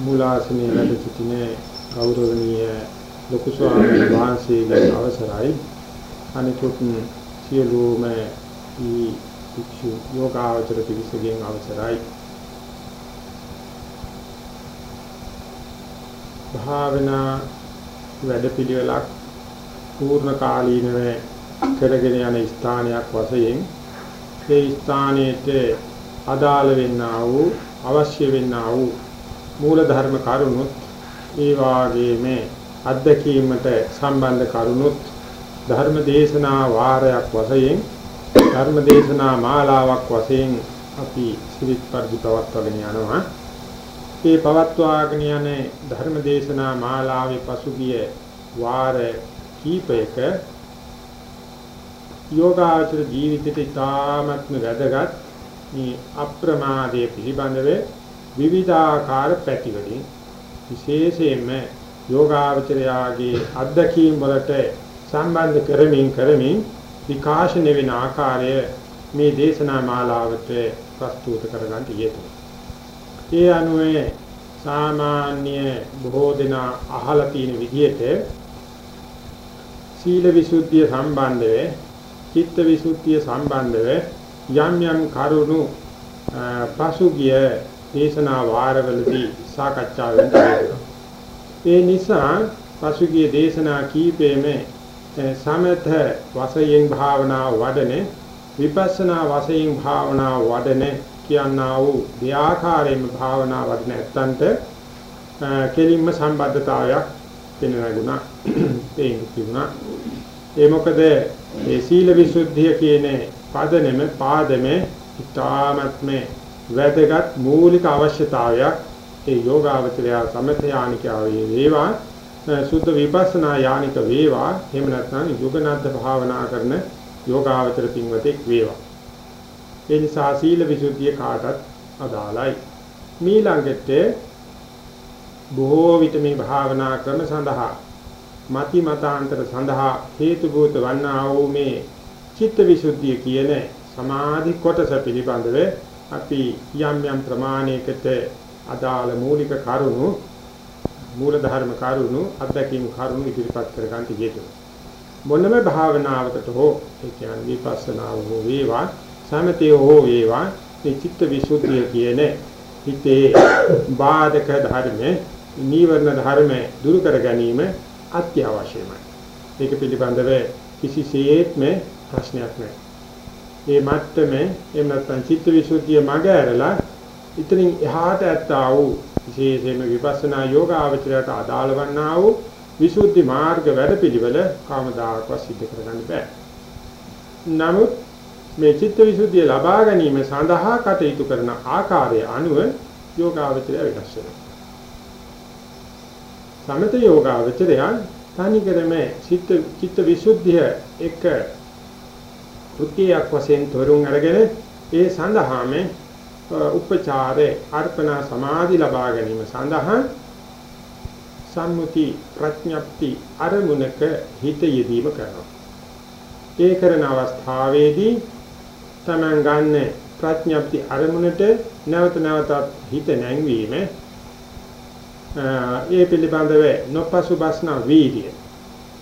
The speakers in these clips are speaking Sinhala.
මුලාසනේ වැඩ සිටින ගෞරවනීය ලොකු ස්වාමීන් වහන්සේගේ අවසරයි. අනිකුත් සියලුම ඊ භික්ෂු යෝගාචර පිරිසගෙන් අවසරයි. භාවනා වැඩපිළිවෙලක් පූර්ණ කාලීනව කරගෙන යන ස්ථානයක් වශයෙන් ඒ ස්ථානයේට අදාළ වෙන්නා වූ අවශ්‍ය වෙන්නා වූ මූල ධර්ම කරුණුත් ඒ වාගේම අධ්‍යක්ීමට සම්බන්ධ කරුණුත් ධර්ම දේශනා වාරයක් වශයෙන් ධර්ම දේශනා මාලාවක් වශයෙන් අපි සිරිත් පරිදි පවත්වාගෙන යනවා. මේ පවත්වාගෙන යන ධර්ම දේශනා මාලාවේ පසුගිය වාර කීපයක යෝගාචර ජීවිතයට ඉතාමත්ම වැදගත් මේ අප්‍රමාදයේ පිළිබඳව විවිධාකාර පැතිවලින් විශේෂයෙන්ම යෝගාචරයාගේ අත්දැකීම් වලට සම්බන්ධ කරමින් කරමින් විකාශනය වෙන ආකාරය මේ දේශනා මාලාවට ප්‍රස්තුත කරගන්න යෙදුණා. ඒ අනුව සාමාන්‍ය බොහෝ දෙනා අහලා තියෙන විදිහට සීල විසුද්ධිය සම්බන්ධව චිත්ත විසුද්ධිය සම්බන්ධව යම් යම් කරුණු පසුගිය දේශනා වාරවලදී සාකච්ඡා වෙනවා. ඒ නිසා පසුගිය දේශනා කීපෙම සමත වශයෙන් භාවනා වඩන විපස්සනා වශයෙන් භාවනා වඩන කියනා වූ දෙආකාරයෙන්ම භාවනා වඩන ඇත්තන්ට කෙලින්ම සම්බද්ධතාවයක් පෙනෙනවා තේින් තිබුණා ඒ මොකද ඒ සීල විසුද්ධිය කියන පදනෙම පාදෙම ඉතාමත්ම වැදගත් මූලික අවශ්‍යතාවයක් ඒ යෝගාවචරය සමථ යානිකාවේ වේවා. සුද්ධ විපස්සනා යානික වේවා. එහෙම නැත්නම් යෝගනාත් භාවනා කරන යෝගාවචර පින්වතෙක් වේවා. ඒ නිසා සීල විසුද්ධිය කාටත් අදාළයි. මීළඟට බොහෝ විට මේ භාවනා ක්‍රම සඳහා මති මතාන්තර සඳහා හේතු භූත වන්නා වූ මේ චිත්ත විසුද්ධිය කියන සමාධි කොටස පිළිබඳව අපි යම් යම් ප්‍රමාණයකට අදාළ මූලික කරුණු මූල ධර්ම කරුණු අධ්‍යක්ීම් කරුණු ඉදිරිපත් කර ගන්න තියෙනවා මොනම භාවනාවකට හෝ ඒ කියන්නේ විපස්සනාව හෝ වේවා සමතේ හෝ වේවා මේ චිත්ත විසුද්ධිය කියන හිතේ බාධක ධර්ම නීවරණ ධර්ම දුරු කර ගැනීම අත්‍යවශ්‍යමයි. ඒක පිළිබඳව කිසිසේත්ම ප්‍රශ්නයක් නැහැ. මේ මට්ටමේ එහෙම නැත්නම් චිත්තවිසුද්ධිය මග ඇරලා ඉතින් එහාට ඇත්තා වූ විශේෂයෙන්ම විපස්සනා යෝග ආචරයට අදාළ වන්නා වූ විසුද්ධි මාර්ග වැඩපිළිවෙල කාමදායකව සිද්ධ කරගන්න බෑ. නමුත් මේ චිත්තවිසුද්ධිය ලබා ගැනීම සඳහා කටයුතු කරන ආකාරය අනුව යෝගාවචරය වෙනස් වෙනවා. සමත යෝගාවචරය තනිකරම චිත්ත චිත්ත විසුද්ධිය එක කෘතියක් වශයෙන් තොරුන් අරගෙන ඒ සඳහාම උපචාරේ අර්පණා සමාධි ලබා ගැනීම සඳහා සම්මුති ප්‍රඥප්ති අරමුණක හිත යෙදීම කරනවා. ඒ කරන අවස්ථාවේදී තමන් ගන්න ප්‍රඥප්ති අරමුණට නැවත නැවතත් හිත නැංවීම ඒ පිළිබඳව නොපසුබස්න වීර්ය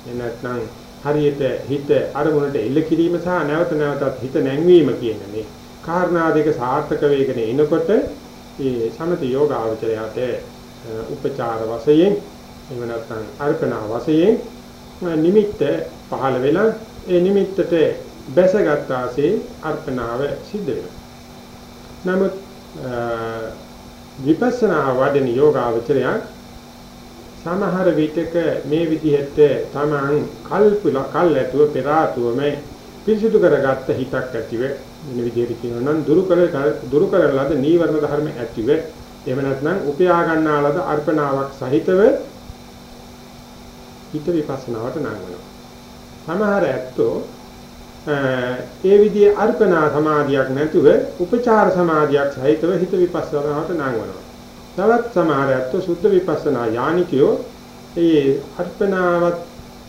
එනත්නම් හරියට හිත අරමුණට එල්ල කිරීම සහ නැවත නැවතත් හිත නැංවීම කියන මේ කාරණා දෙක සාර්ථක වේගන එනකොට ඒ සමත යෝග ආචරයට උපචාර වශයෙන් එහෙම නැත්නම් අර්පණා වශයෙන් නිමිත්ත පහළ වෙලා ඒ නිමිත්තට බැසගත් ආසේ අර්පණාව සිද්ධ වෙනවා. නමුත් විපස්සනා වඩන යෝගාවචරය සමහර විටක මේ විදිහට තමන් කල්පුල කල් ඇතුව පෙර ආතුවම පිරිසුදු කරගත්ත හිතක් ඇතිව වෙන විදිහට කියනවා නම් දුරු කර දුරු කරන ලද නීවරණ ධර්ම ඇතිව එහෙම නැත්නම් උපයා ගන්නා ලද අර්පණාවක් සහිතව හිත විපස්සනාවට නංවනවා. සමහර ඇත්තෝ ඒ විදිහේ අර්පණා සමාධියක් නැතුව උපචාර සමාධියක් සහිතව හිත විපස්සනාවට නංවනවා. තවත් සමහර ඇත්තෝ සුද්ධ විපස්සනා යානිකයෝ ඒ අර්පණාවත්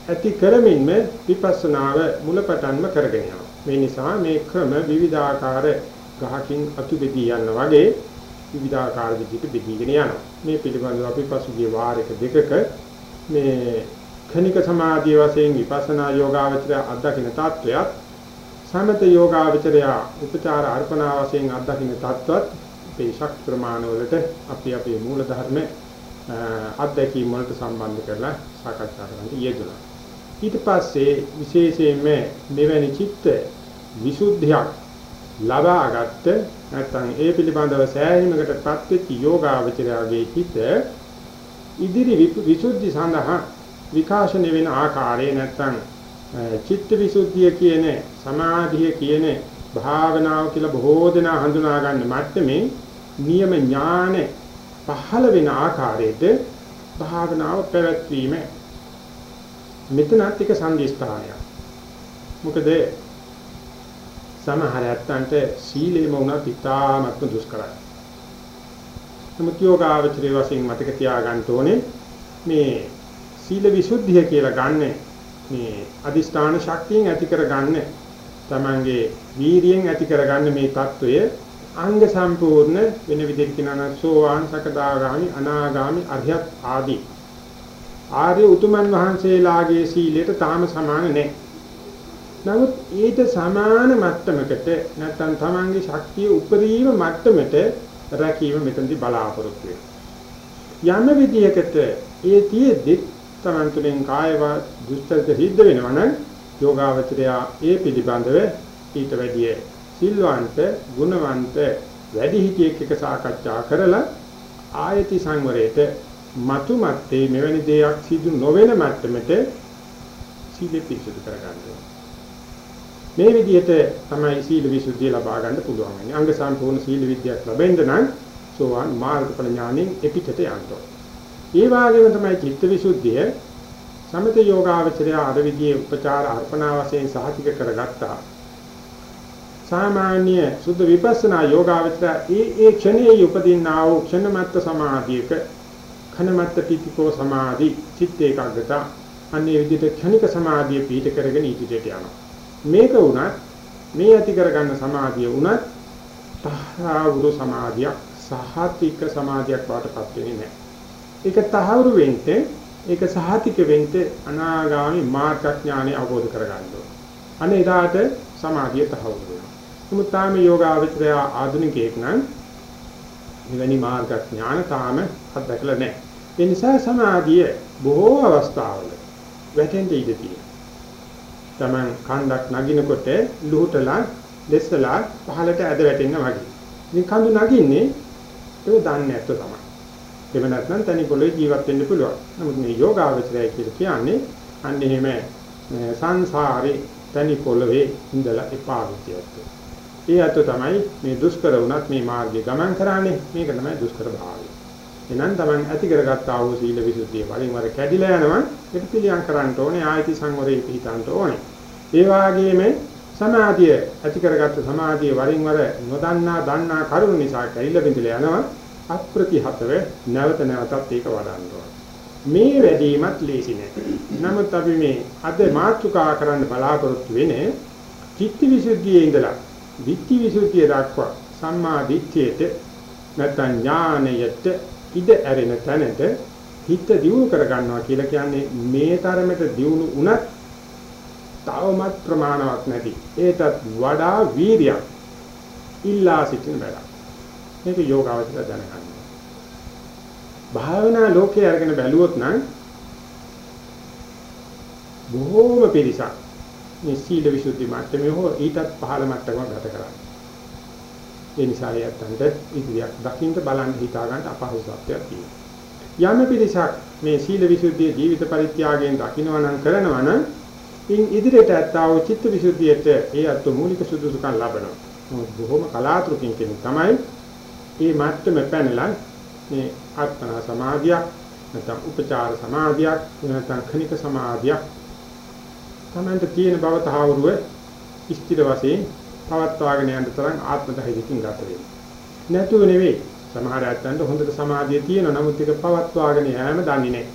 ඇති කරමින්ම විපස්සනාව මුලපටන්ම කරගෙන යනවා. මේ නිසා මේ ක්‍රම විවිධාකාර ගහකින් අතු බෙදී යන වගේ විවිධාකාර විදිහට බෙදීගෙන යනවා. මේ පිළිබඳව අපි පසුගිය වාරයක දෙකක මේ khනික සමාධිය වශයෙන් විපස්සනා යෝගාවචරය අත්දකින්න තත්වයක් සමත යෝගාවචරය උපචාර අර්පණා වශයෙන් අත්දකින්න තත්වත් අපේ ශක්ති ප්‍රමාණ වලට අපි අපේ මූල ධර්ම අත්දැකීම් වලට සම්බන්ධ කරලා සාකච්ඡා කරන්න යෙදුණා. ඊට පස්සේ විශේෂයෙන්ම මෙවැනි චිත්ත විසුද්ධියක් ලබාගත්ත නැත්නම් ඒ පිළිබඳව සෑහීමකටපත් වෙච්ච යෝගාවචරයාගේ හිත ඉදිරි විසුද්ධි සඳහා විකාශනය වෙන ආකාරය නැත්නම් චිත්ත විසුද්ධිය කියන සමාධිය කියන භාවනාව කියලා බොහෝ දෙනා හඳුනා ගන්න මට්ටමේ නියම ඥාන පහළ වෙන ආකාරයට භාවනාව පැවැත්වීම මෙතනත් එක සංදිස්ථානයක්. මොකද සමහර ඇත්තන්ට සීලෙම වුණත් ඉතාමත්ම දුෂ්කරයි. නමුත් යෝගාවචරයේ වශයෙන් මතක තියාගන්න ඕනේ මේ සීල විසුද්ධිය කියලා ගන්න මේ අදිෂ්ඨාන ශක්තියෙන් ඇති කරගන්න තමන්ගේ වීරියෙන් ඇති කරගන්න මේ தত্ত্বය අංග සම්පූර්ණ වෙන විදිහට කියනවා සෝවාන් සකදාගාමි අනාගාමි අරියත් ආදී ආර්ය උතුමන් වහන්සේලාගේ සීලයට තාම සමාන නැහැ. නමුත් ඊට සමාන මට්ටමකට නැත්නම් තමන්ගේ ශක්තිය උපරිම මට්ටමට රැකීම මෙතනදී බලාපොරොත්තු වෙනවා. යම් විදියකට ඒ තියේදී තමන් තුළින් කායව දුස්තරිත සිද්ධ වෙනවා නම් යෝගාවචරයා ඒ පිළිබඳව ඊට වැඩිය සිල්වන්ත ගුණවන්ත වැඩිහිටියෙක් එක සාකච්ඡා කරලා ආයති සංවරයට මතු මැත්තේ මෙවැනි දෙයක් සිදු නොවන මට්ටමට සීල පිරිසුදු කරගන්නවා. මේ විදිහට තමයි සීල විසුද්ධිය ලබා ගන්න පුළුවන් වෙන්නේ. අංග සම්පූර්ණ සීල විද්‍යාවක් ලැබෙන්න නම් සෝවාන් මාර්ගඵල ඥාණයෙන් එපිටට යන්න ඕන. ඒ වගේම තමයි චිත්ත විසුද්ධිය සමත යෝගාවචරය අර විදිහේ උපචාර අර්පණා වශයෙන් සාහිතික කරගත්තා. සාමාන්‍ය සුද්ධ විපස්සනා යෝගාවචරය ඒ ඒ ක්ෂණයේ උපදින්නා වූ ක්ෂණමත්ත සමාධියක ඛනමත්ත පිටිකෝ සමාධි චිත්ත ඒකාග්‍රත අන්නේ විදිහට ක්ෂණික සමාධිය පිට කරගෙන ඉදිරියට යනවා. මේක වුණත් මේ ඇති කරගන්න සමාධිය වුණත් තහවුරු සමාධියක් සහතික සමාධියක් වාටපත් වෙන්නේ නැහැ. ඒක තහවුරු වෙන්නේ ඒක සහතික වෙන්නේ අනාගාමි මාර්ගඥානෙ අවබෝධ කරගන්න ඕන. අනේ එදාට සමාධිය තහවුරු වෙනවා. නමුත් තාම යෝගාවචරය ආධුනිකයෙක් නම් මෙවැනි මාර්ගඥාන තාම අත්දැකලා නැහැ. ඒ නිසා සමාධිය බොහෝ අවස්ථාවල වැටෙන්න ඉඩ තියෙනවා. Taman කන්දක් නගිනකොට ලුහුටලා දෙස්සලා පහලට ඇද වැටෙන්න වගේ. ඉතින් කඳු නගින්නේ ඒක දන්නේ නැත්නම් තමයි. එහෙම නැත්නම් තනි පොළොවේ ජීවත් වෙන්න පුළුවන්. නමුත් මේ යෝගාවචරය කියලා කියන්නේ අන්න එහෙම සංසාරේ තනි පොළොවේ ඉඳලා එපා විදියට. ඒ අත තමයි මේ දුෂ්කර වුණත් මේ මාර්ගය ගමන් කරන්නේ. මේක තමයි දුෂ්කර භාවය. එනං තමන් ඇති කරගත්තා වූ සීල විසුද්ධිය වලින් වර කැඩිලා යනවා. ඒක පිළියම් කරන්න ඕනේ ආයති සංවරේ පිහිටන්න ඕනේ. ඒ වාගේම සමාධිය ඇති කරගත්ත සමාධිය වරින් වර නොදන්නා දන්නා කරුණු නිසා කැඩිලා බිඳලා යනවා. අප්‍රතිහතව නැවත නැවතත් ඒක වඩන්න මේ වැඩිමත් ලේසි නෑ. නමුත් අපි මේ අද මාතෘකා කරන්න බලාපොරොත්තු වෙන්නේ චිත්ත විසුද්ධියේ ඉඳලා. විත්ති විසුද්ධිය දක්වා සම්මා දිට්ඨියට නැත්නම් ඥානයට ඉඩ ඇරෙන තැනට හිත දියුණු කර ගන්නවා කියලා කියන්නේ මේ තරමට දියුණු වුණත් තවමත් ප්‍රමාණවත් නැති ඒටත් වඩා වීරියක් ඉල්ලා සිටින වැඩක්. මේක යෝගාවචර දැනගන්න. භාවනා ලෝකයේ අරගෙන බැලුවොත් නම් බොහෝම පිරිසක් මේ සීල විසුද්ධි මට්ටමේ හෝ ඊටත් පහළ මට්ටමක ගත කරන්නේ. ඒ නිසා යත්තන්ට ඉදිරියක් දකින්න බලන්න හිතා ගන්න අපහසුතාවයක් තියෙනවා. යම් පිරිසක් මේ සීල විසුද්ධිය ජීවිත පරිත්‍යාගයෙන් දකින්නවා නම් කරනවා නම් ඉන් ඉදිරියට ඇත්තා වූ චිත්ත විසුද්ධියට ඒ අත් මූලික සුදුසුකම් ලබනවා. මොකද බොහොම කලාතුරකින් කෙනෙක් තමයි මේ මට්ටම පැනලා මේ ආත්මනා සමාධියක් නැත්නම් උපචාර සමාධියක් නැත්නම් khනික සමාධියක් තමන්ට තියෙන බව තහවුරුව ස්ථිර වශයෙන් පවත්වාගෙන යන්න තරම් ආත්ම ධෛර්යකින් ගත වෙනවා. නැතුව නෙවෙයි. සමහර ඇත්තන්ට හොඳට සමාධිය තියෙනවා. නමුත් ඒක පවත්වාගෙන යෑම දන්නේ නැහැ.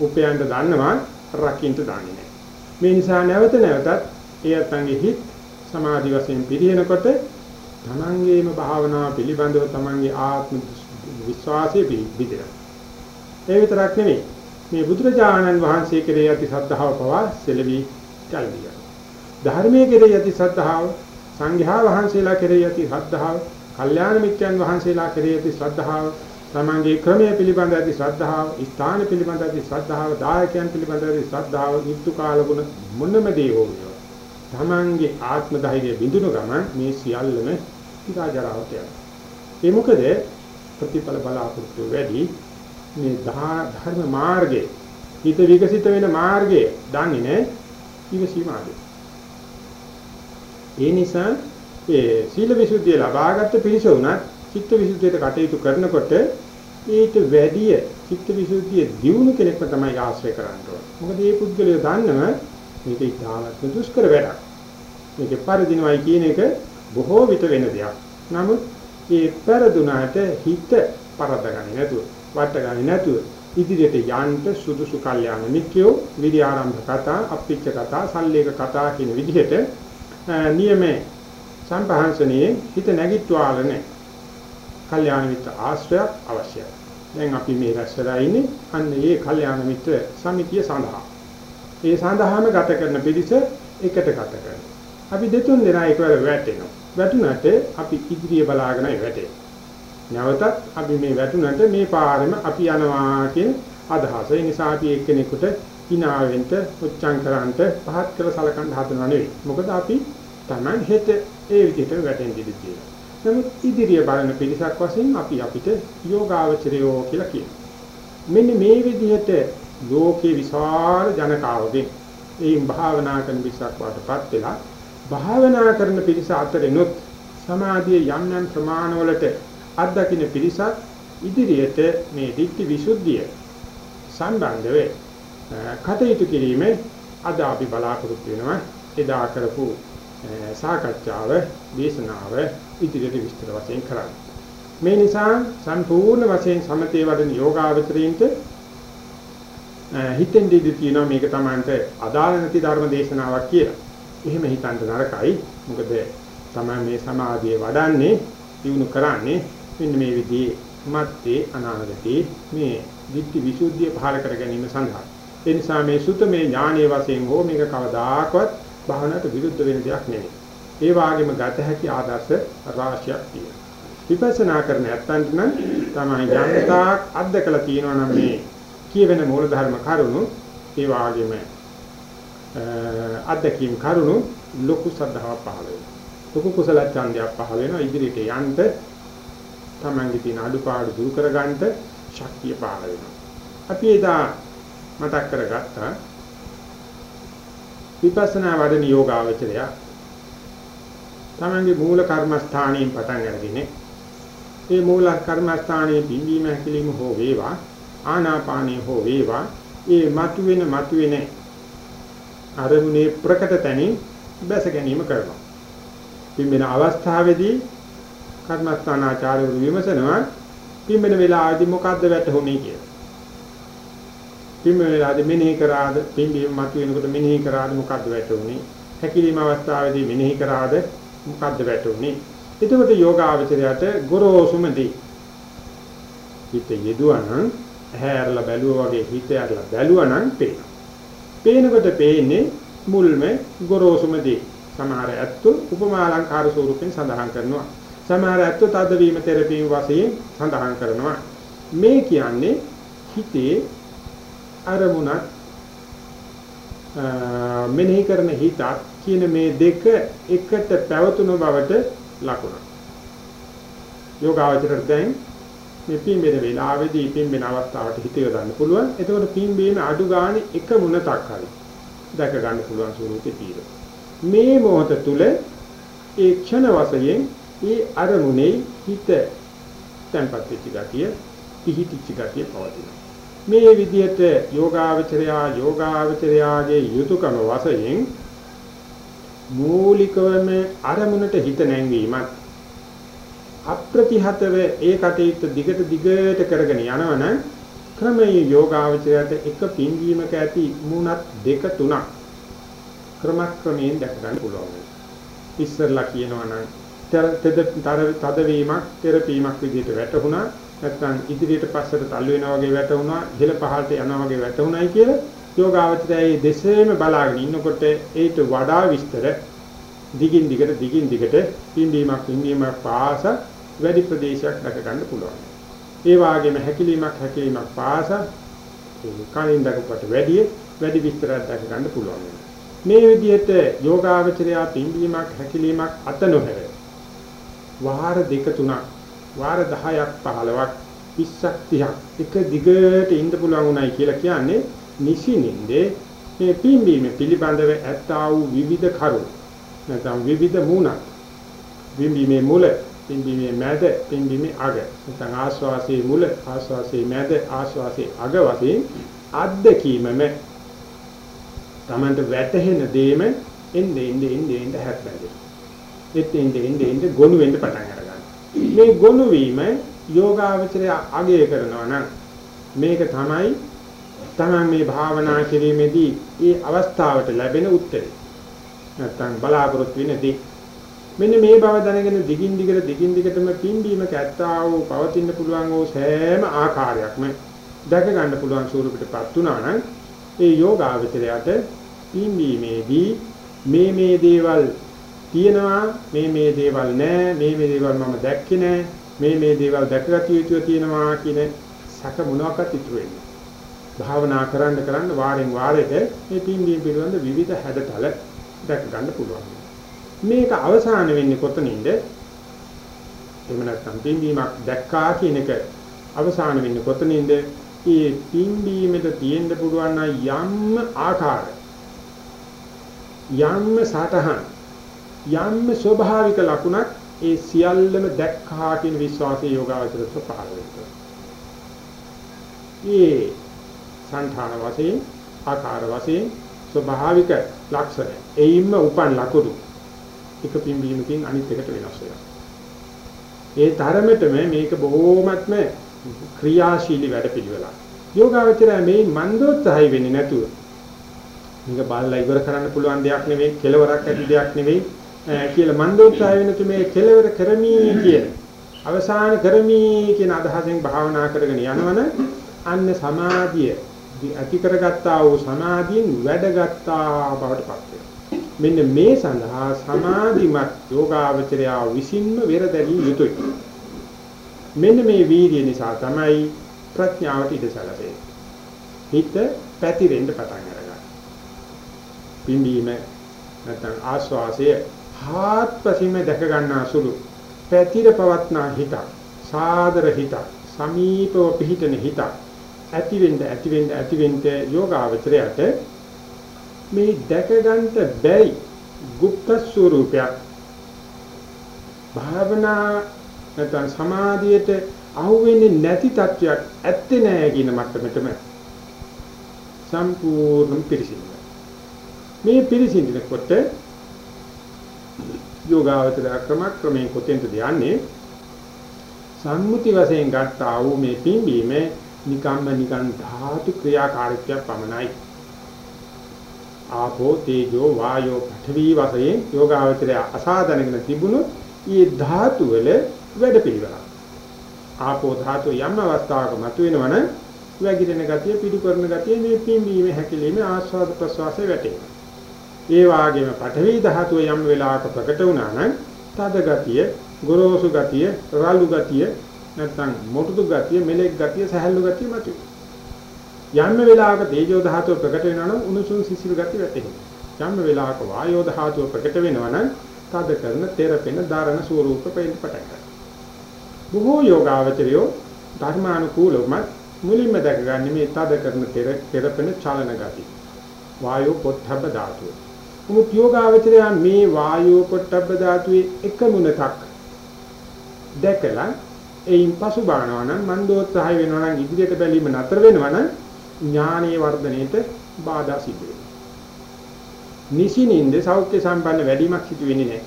උපයන්න දන්නවා රකින්න දන්නේ නැහැ. මේ නිසා නැවත නැවතත් ඒ ඇත්තන්ගේ හිත් සමාධි වශයෙන් පිළිහෙනකොට තමන්ගේම භාවනාව පිළිබඳව තමන්ගේ ආත්ම විශ්වාසය පිළිබිදෙනවා. ඒ විතරක් නෙවෙයි. මේ බුදුරජාණන් වහන්සේ කෙරෙහි ඇති සද්ධාව පවා සෙලවි කල්විය. ධර්මයේ කෙරෙහි ඇති සද්ධාව, සංඝයා වහන්සේලා කෙරෙහි ඇති සද්ධාව, කල්යාණ මිත්‍යයන් වහන්සේලා කෙරෙහි ඇති ශ්‍රද්ධාව, තමන්ගේ ක්‍රමයේ පිළිබඳ ඇති ශ්‍රද්ධාව, ස්ථාන පිළිබඳ ඇති ශ්‍රද්ධාව, දායකයන් පිළිබඳ ඇති ශ්‍රද්ධාව, නිත්තු කාල ගුණ මොනම දේ හෝ තමන්ගේ ආත්ම ධෛර්යය බිඳුණු ගමන් මේ සියල්ලම ඉරාජරාවට යනවා. ඒ මොකද ප්‍රතිඵල බලාපොරොත්තු වැඩි මේ ධර්ම මාර්ගයේ හිත විකසිත වෙන මාර්ගයේ දන්නේ නැහැ ඉවසීම ආදී. ඒ නිසා ඒ සීල විසුද්ධිය ලබාගත් පිරිස උනත් චිත්ත විසුද්ධියට කටයුතු කරනකොට ඊට වැඩිය චිත්ත විසුද්ධිය දියුණු කෙනෙක්ව තමයි ආශ්‍රය කරන්න ඕනේ. මොකද මේ පුද්ගලයා දන්නව මේක ඉතාමත් දුෂ්කර වැඩක්. මේක පරිදිනවයි කියන එක බොහෝ විට වෙන දෙයක්. නමුත් මේ පෙරදුනාට හිත පරදගන්නේ නැතුව, වටගන්නේ නැතුව ඉදිරියට යන්න සුදුසු කල්යාණ මිත්‍රයෝ විරි ආරම්භ කතා, අප්පිච්ච කතා, සල්ලේක කතා කියන විදිහට නියමේ සම්පහන්සනයේ හිත නැගිට්වාලන කල්යාණ මිත්‍ර ආශ්‍රයක් අවශ්‍යයි. දැන් අපි මේ රැස්වලා ඉන්නේ අන්න ඒ කල්යාණ මිත්‍ර සමිතිය සඳහා. ඒ සඳහාම ගත කරන පිළිස එකට ගත කරනවා. අපි දෙතුන් දෙනා එකවර වැටෙනවා. වැටුණට අපි ඉදිරිය බලාගෙන වැටෙනවා. නැවතත් අපි මේ වැටුණට මේ පාරෙම අපි යනවා කියන අදහස. ඒ නිසා අපි එක්කෙනෙකුට hinaවෙන්ට උච්චං කරන්ට පහත් කර සලකන්න හදනව නෙවෙයි. මොකද අපි Taman හෙට ඒ විදිහට වැටෙන්න ඉඩ තියෙනවා. නමුත් ඉදිරිය බලන පිරිසක් වශයෙන් අපි අපිට යෝගාවචරයෝ කියලා කියනවා. මෙන්න මේ විදිහට ලෝකේ විශාල ජනකාවගෙන් ඒ භාවනා කරන පිරිසක් වටපත් වෙලා භාවනා කරන පිරිස අතරිනුත් සමාධියේ යම් යම් ප්‍රමාණවලට අත්දකින්න පිරිසක් ඉදිරියට මේ ධිට්ඨි විසුද්ධිය සම්බන්ධව කටයුතු කිරීමේ අද අපි බලාපොරොත්තු වෙනවා එදා කරපු සාකච්ඡාව දේශනාව ඉදිරියට විස්තර වශයෙන් කරන්න. මේ නිසා සම්පූර්ණ වශයෙන් සමතේ වඩන යෝගාවචරයින්ට හිතෙන් දෙවි කියනවා මේක තමන්ට අදාළ නැති ධර්ම දේශනාවක් කියලා. එහෙම හිතන්න නරකයි. මොකද තමයි මේ සමාධිය වඩන්නේ, දිනු කරන්නේ මෙන්න මේ විදිහේ මත්තේ අනාගතේ මේ ditthi visuddhiය පහල කර ගැනීම සඳහා. ඒ නිසා මේ සුතමේ ඥානයේ වශයෙන් හෝ මේක කවදාකවත් භාවනාවට විරුද්ධ වෙන දෙයක් නෙවෙයි. ඒ වගේම ගත හැකි ආදර්ශ රාශියක් තියෙනවා. විපස්සනා කරන ඇත්තන්ට නම් තමයි යන්තාක් අත්දකලා තියෙනවා නම් මේ කියවෙන මූලධර්ම කරුණු ඒ වගේම අත්දැකීම් කරුණු ලොකු සද්ධාවක් පහළ වෙනවා. ලොකු කුසල ඡන්දයක් පහළ වෙනවා ඉදිරියට යන්න තමන්ගේ තියෙන අඩුපාඩු දුරු කරගන්න ශක්තිය පහළ වෙනවා. අපි එදා මතක් කරගත්තා විපස්සනා වඩන යෝගාවචරය තමන්ගේ මූල කර්මස්ථානයෙන් පටන් අරගෙන ඒ මූල කර්මස්ථානයේ බිඳීම හැකිලිම හෝ වේවා ආනාපානිය හෝ වේවා ඒ මතුවෙන මතුවෙන අරමුණේ ප්‍රකට තැනින් බැස ගැනීම කරනවා. පින්බෙන අවස්ථාවේදී කර්මස්ථානාචාර්යවරු විමසනවා පින්බෙන වෙලාවේදී මොකද්ද වැටහුනේ කියලා. පිම්ම වෙලාද මෙනෙහි කරාද? පිම්බීම මත වෙනකොට මෙනෙහි කරාද? මොකද්ද වැටුනේ හැකිලිම අවස්ථාවේදී මෙනෙහි කරාද? මොකද්ද වැටුනේ එතකොට යෝගාවචරයට ගොරෝසුමදී හිත යෙදුවනම් ඇහැරලා බැලුවා වගේ හිත ඇරලා බැලුවනම් පේනවා. පේනකොට පේන්නේ මුල්ම ගොරෝසුමදී. සමහර ඇත්තු උපමා අලංකාර ස්වරූපෙන් සඳහන් කරනවා. සමහර ඇත්තු තදවීම තෙරපීම වශයෙන් සඳහන් කරනවා මේ කියන්නේ හිතේ අරමුණක් මෙනෙහි කරන හිතක් කියන මේ දෙක එකට පැවතුන බවට ලකුණක්. යෝගාවචරයට දැන් මේ පින්බෙන වෙලාවේදී පින්බෙන අවස්ථාවට හිත යොදන්න පුළුවන්. එතකොට පින්බීම අඩු ගානේ එක මුණතක් හරි දැක ගන්න පුළුවන් ස්වරූපේ තියෙනවා. මේ මොහොත තුල ඒ ක්ෂණ වශයෙන් ඒ අරමුණේ හිත තැන්පත් වෙච්ච ගතිය පිහිටිච්ච ගතිය පවතිනවා මේ විදිහට යෝගාවචරයා යෝගාවචරයාගේ යුතුයකම වශයෙන් මූලිකවම අරමුණට හිත නැංවීමත් අප්‍රතිහතව ඒ කටයුත්ත දිගට දිගට කරගෙන යනවනම් ක්‍රමයේ යෝගාවචරයට එක පින්වීමක ඇති මුණත් දෙක තුනක් ක්‍රමක්‍රමයෙන් දැක ගන්න පුළුවන්. ඉස්සරලා කියනවා නම් තද තදවීමක් තෙරපීමක් විදිහට වැටුණා නැත්නම් ඉදිරියට පස්සට තල්ලු වෙනා වගේ වැටුණා ඉහළ පහළට යනවා වගේ වැටුණායි කියලා යෝගාවචරයේ දෙසේම බලාගෙන ඉන්නකොට ඒට වඩා විස්තර දිගින් දිගට දිගින් දිගට පින්වීමක් පින්වීමක් පාස වැඩි ප්‍රදේශයක් දැක ගන්න පුළුවන්. ඒ වගේම හැකිලීමක් හැකිලීමක් පාස කලින් දක්වපට වැඩි වැඩි විස්තරයක් දැක ගන්න පුළුවන්. මේ විදිහට යෝගාවචරයා පින්වීමක් හැකිලීමක් අත නොහැර වාර දෙක තුනක් වාර 10ක් 15ක් 20ක් 30ක් එක දිගට ඉන්න පුළුවන් උනායි කියලා කියන්නේ නිසිනින්දේ මේ පිම්බීම පිළිබඳව ඇත්තා වූ විවිධ කරුණු. නැත්නම් විවිධ මූණක්. පිම්බීමේ මුල පිම්බීමේ මැද පිම්බීමේ අග. නැත්නම් ආස්වාසේ මුල ආස්වාසේ මැද ආස්වාසේ අග වශයෙන් අද්දකීමම තමන්ට වැටහෙන දේම එnde ende ende ende හැප්පෙන්නේ එතෙන් ende ende ගොනු වෙන්න පටන් අරගන්නවා මේ ගොනු වීම යෝගාවචරය අගය කරනවා නම් මේක තමයි තමයි මේ භාවනා කිරීමේදී ඒ අවස්ථාවට ලැබෙන උත්තරේ. නැත්තම් බලාපොරොත්තු වෙනදී මෙන්න මේ බව දැනගෙන දිගින් දිගට දිගින් දිගටම පිම්බීම කැත්තා වූ පවතින්න පුළුවන් වූ සෑම ආකාරයක්ම දැක ගන්න පුළුවන් ස්වරූපයටපත් වුණා නම් ඒ යෝගාවචරයට පිම්බීමේදී මේ මේ දේවල් තියෙනවා මේ මේ දේවල් නැහැ මේ මේ දේවල් මම දැක්කේ නැහැ මේ මේ දේවල් දැකගatiya යුතුව තියෙනවා කියන සැක මොනවාකට ඉතුරු වෙන්නේ භාවනා කරන්න කරන්න වාරෙන් වාරයට මේ පින්බීම පිළිබඳ විවිධ හැඩතල දැක ගන්න පුළුවන්. මේක අවසාන වෙන්නේ කොතනින්ද? එහෙම නැත්නම් පින්බීමක් දැක්කා කියන එක අවසාන වෙන්නේ කොතනින්ද? මේ පින්බීමෙද තියෙන්න පුළුවන් යම් ආකාර යම් සටහන් යම් ස්වභාවික ලකුණක් ඒ සියල්ලම දැක්කා කියන විශ්වාසය යෝගාවචරයට පහළ වෙනවා. ඒ සංඛාන වශයෙන් ආකාර වශයෙන් ස්වභාවික ලක්ෂණ එයින්ම උපන් ලකුණු එක පිම්බීමකින් අනිත් එකට වෙනස් වෙනවා. ඒ තරමටම මේක බොහෝමත්ම ක්‍රියාශීලී වැඩපිළිවෙලක්. යෝගාවචරය මේ මන්දෝත්සහයි වෙන්නේ නැතුව මේක බල්ලා ඉවර කරන්න පුළුවන් දෙයක් නෙවෙයි කෙලවරක් ඇති දෙයක් නෙවෙයි කියලා මන්දෝත්සහය වෙනතු මේ කෙලවර කරමි කියන අවසාන කරමි කියන අදහසෙන් භාවනා කරගෙන යනවන අන්න සමාධිය ඇති කරගත්තා වූ සමාධියෙන් වැඩගත්තා බවට පත් වෙනවා. මෙන්න මේ සඳහා සමාධිමත් යෝගාවචරය විසින්ම වෙරදැරිය යුතුයි. මෙන්න මේ වීර්ය නිසා තමයි ප්‍රඥාවට ඉඩ සැලසෙන්නේ. හිත පැතිරෙන්න පටන් අරගන්නවා. පිම්බීම නැත්නම් ආස්වාසය ආත්පසීම දැක ගන්නා සුළු පැතිර පවත්නා හිත සාදර හිත සමීපව පිහිටන හිත ඇති වෙන්න ඇති වෙන්න ඇති වෙන්න යෝගාවචරයට මේ දැක ගන්නට බැයි গুপ্ত ස්වરૂපයක් භාවනා නැත්නම් සමාධියට අහුවෙන්නේ නැති තත්වයක් ඇත්තේ නැහැ කියන මට්ටමටම සම්පූර්ණ පිරිසිදු මේ පිරිසිදුනකොට යෝගාවචර ක්‍රමක්‍රමයෙන් කොතෙන්ද යන්නේ සම්මුති වශයෙන් ගත්තා වූ මේ පින්බීමේ නිකම්ම නිකන් ධාතු ක්‍රියාකාරීත්වයක් පමණයි. ආපෝ තේජෝ වායෝ පඨවි වශයෙන් යෝගාවචරය අසාධනගෙන තිබුණොත් ඊ ධාතු වල වැඩ පිළිවෙලක්. ආපෝ ධාතු යම් අවස්ථාවක මතුවෙනවනම් වැగిරෙන ගතිය පිටු කරන ගතිය මේ පිම්බීම හැකිලිමේ ආස්වාද ප්‍රසවාසයේ වැටෙනවා. ඒ වාගේම පඨවි ධාතුව යම් වෙලාවක ප්‍රකට වුණා නම් තද ගතිය, ගොරෝසු ගතිය, රළු ගතිය නැත්නම් මොටුදු ගතිය, මෙලෙක් ගතිය, සහැල්ලු ගතිය මතුවේ. යම් වෙලාවක තේජෝ ධාතුව ප්‍රකට වෙනවා නම් උණුසුම් සිසිල් ගතිය වැටෙනවා. යම් වෙලාවක වායෝ ධාතුව ප්‍රකට වෙනවා නම් තද කරන, තෙරපෙන, ධාරණ ස්වරූප පෙන්න පටන් ගන්නවා. බොහෝ යෝගාවචරයෝ ධර්මානුකූලවම මුලින්ම දැකගන්නේ මේ තද කරන තෙර තෙරපෙන චලන ගතිය. වායෝ පොත්හබ්බ ධාතුව. නමුත් යෝගාවචරය මේ වායෝ පොට්ටබ්බ ධාතුවේ එක මුනතක් දැකලා එයින් පසු බානවා නම් මන්දෝත්සහය වෙනවා නම් ඉදිරියට බැලීම නතර වෙනවා නම් ඥානීය වර්ධනයේට බාධා සිදු වෙනවා. නිසිනින්ද සෞඛ්‍ය සම්පන්න වැඩිමක් සිදු වෙන්නේ නැහැ.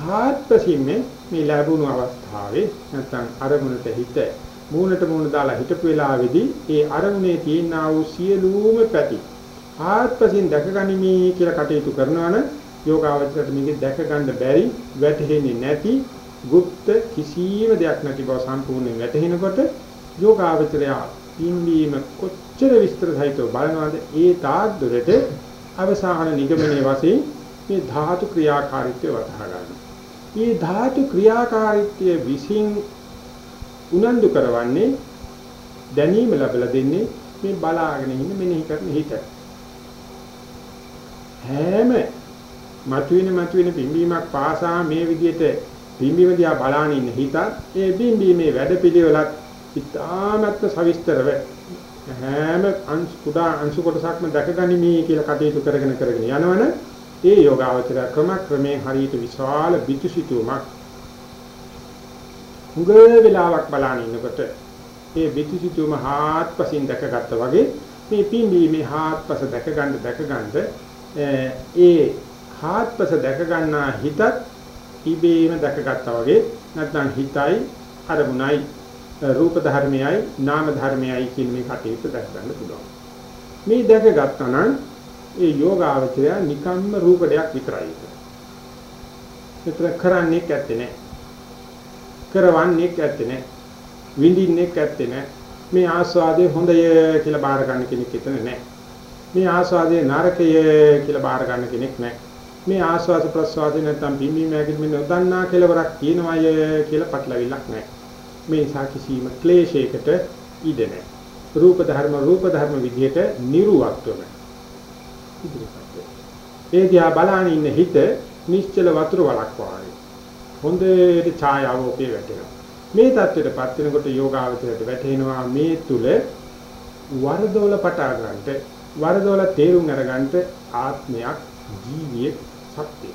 හාත්පසින්ම මේ ලැබුණු අවස්ථාවේ නැත්නම් අරමුණට හිත මූණට මූණ දාලා හිටපු වෙලාවේදී ඒ අරමුණේ තියෙනා වූ සියලුම පැති ආත්පසින් දැකගනිමි කියලා කටයුතු කරනවා නම් යෝගාවචරයට මේක දැක ගන්න බැරි වැටහෙන්නේ නැති গুপ্ত කිසියම් දෙයක් නැති බව සම්පූර්ණයෙන් වැටහෙනකොට යෝගාවචරය පින්වීම කොච්චර විස්තර සහිතව බලනවාද ඒ තාක් දුරට අවසාන නිගමනයේ වශයෙන් මේ ධාතු ක්‍රියාකාරීත්වය වටහා ගන්නවා. මේ ධාතු ක්‍රියාකාරීත්වය විසින් උනන්දු කරවන්නේ දැනීම ලැබලා දෙන්නේ මේ බලාගෙන ඉන්න මෙනෙහි කරන හිත. හැම මතුවෙන මතුවෙන පිම්බීමක් පාසා මේ විදිහට පිම්බීම දිහා බලාගෙන ඉන්න හිතත් ඒ පිම්බීමේ වැඩපිළිවෙලත් ඉතාමත්ම සවිස්තරව හැම අංශ කුඩා අංශු කොටසක්ම දැකගනිමි කියලා කටයුතු කරගෙන කරගෙන යනවනේ ඒ යෝගාවචර ක්‍රම ක්‍රමයෙන් හරියට විශාල පිටුසිතුවමක් හුඟ වෙලාවක් බලන ඉන්නකොට ඒ පිටුසිතුවම හාත්පසින් දැකගත්තා වගේ මේ පිම්බීමේ හාත්පස දැක ගන්න දැක ගන්න ඒ හාත්පස දැක ගන්නා හිතත් ඉබේම දැකගත්තා වගේ නැත්නම් හිතයි අරමුණයි රූප ධර්මයයි නාම ධර්මයයි කියන මේ කටයුතු දැක ගන්න පුළුවන්. මේ දැකගත්තා නම් ඒ යෝගාවචරය නිකම්ම රූපඩයක් විතරයි. විතර කරන්නේ නැත්තේ නෑ. කරවන්නේ නැත්තේ නෑ. විඳින්නේ නැත්තේ නෑ. මේ ආස්වාදයේ හොඳය කියලා බාර ගන්න කෙනෙක් එතන නෑ. මේ ආස්වාදයේ නරකය කියලා බාර ගන්න කෙනෙක් නෑ. මේ ආස්වාද ප්‍රස්වාදේ නැත්තම් බිම්බීම ඇගිලිම නොදන්නා කෙලවරක් තියෙනවය කියලා පටලවිලක් නෑ. මේ සාකිසීම ක්ලේශයකට ඉඩ නෑ. රූප ධර්ම රූප ධර්ම විදියට නිර්වක්තව ඒ දිහා බලාගෙන ඉන්න හිත නිශ්චල වතුර වලක් වගේ. හොඳට ඡායාවෝපේ වැටෙනවා. මේ தත්ත්වයටපත් වෙනකොට යෝගාවචරයට වැටෙනවා මේ තුල වරදොල පටා ගන්නට වරදොල තේරුම් අරගන්නට ආත්මයක් ජීවියෙක් සත්‍යය.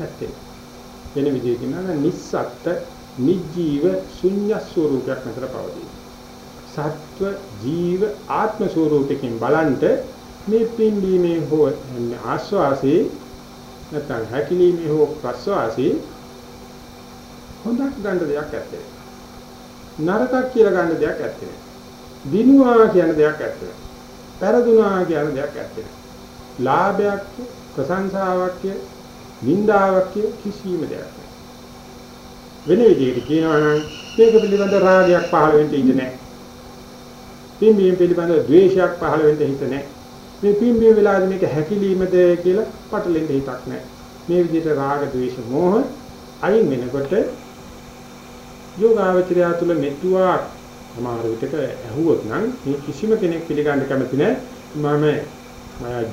ඇත්තේ. වෙන විදිහකින් නම් නිස්සත්ත්‍ය නිජීව ශුන්‍ය ස්වરૂපයක් නතර පවතී. සත්ව ජීව ආත්ම ස්වરૂපයෙන් බලන්ට මේ පිම්බීමේ හෝ ආස්වාසේ නැත්නම් හැකිලීමේ හෝ ප්‍රස්වාසේ හොඳක් ගන්න දෙයක් ඇත්තේ නරකක් කියලා ගන්න දෙයක් ඇත්තේ දිනුවා කියන දෙයක් ඇත්තේ පෙරදුනා කියන දෙයක් ඇත්තේ ලාභයක් ප්‍රශංසාවක් නින්දාවක් කිසිම දෙයක් වෙන විදිහට කියනවා නම් මේක පිළිබඳ රාගයක් පහළ වෙන්න ඉඩ නැහැ. පින්බීම පිළිබඳ ද්වේෂයක් පහළ වෙන්න හිත නැහැ. මේ පිම්බිය වෙලාවේ මේක හැකිලීමද කියලා පටලෙන්න හිතක් නැහැ. මේ විදිහට රාග, ద్వේෂ, මෝහ අයින් වෙනකොට යෝගාවචරය තුළ මෙතුවා සමහර විටක ඇහුවොත් නම් මේ කිසිම කෙනෙක් පිළිගන්න කැමති නැහැ. මම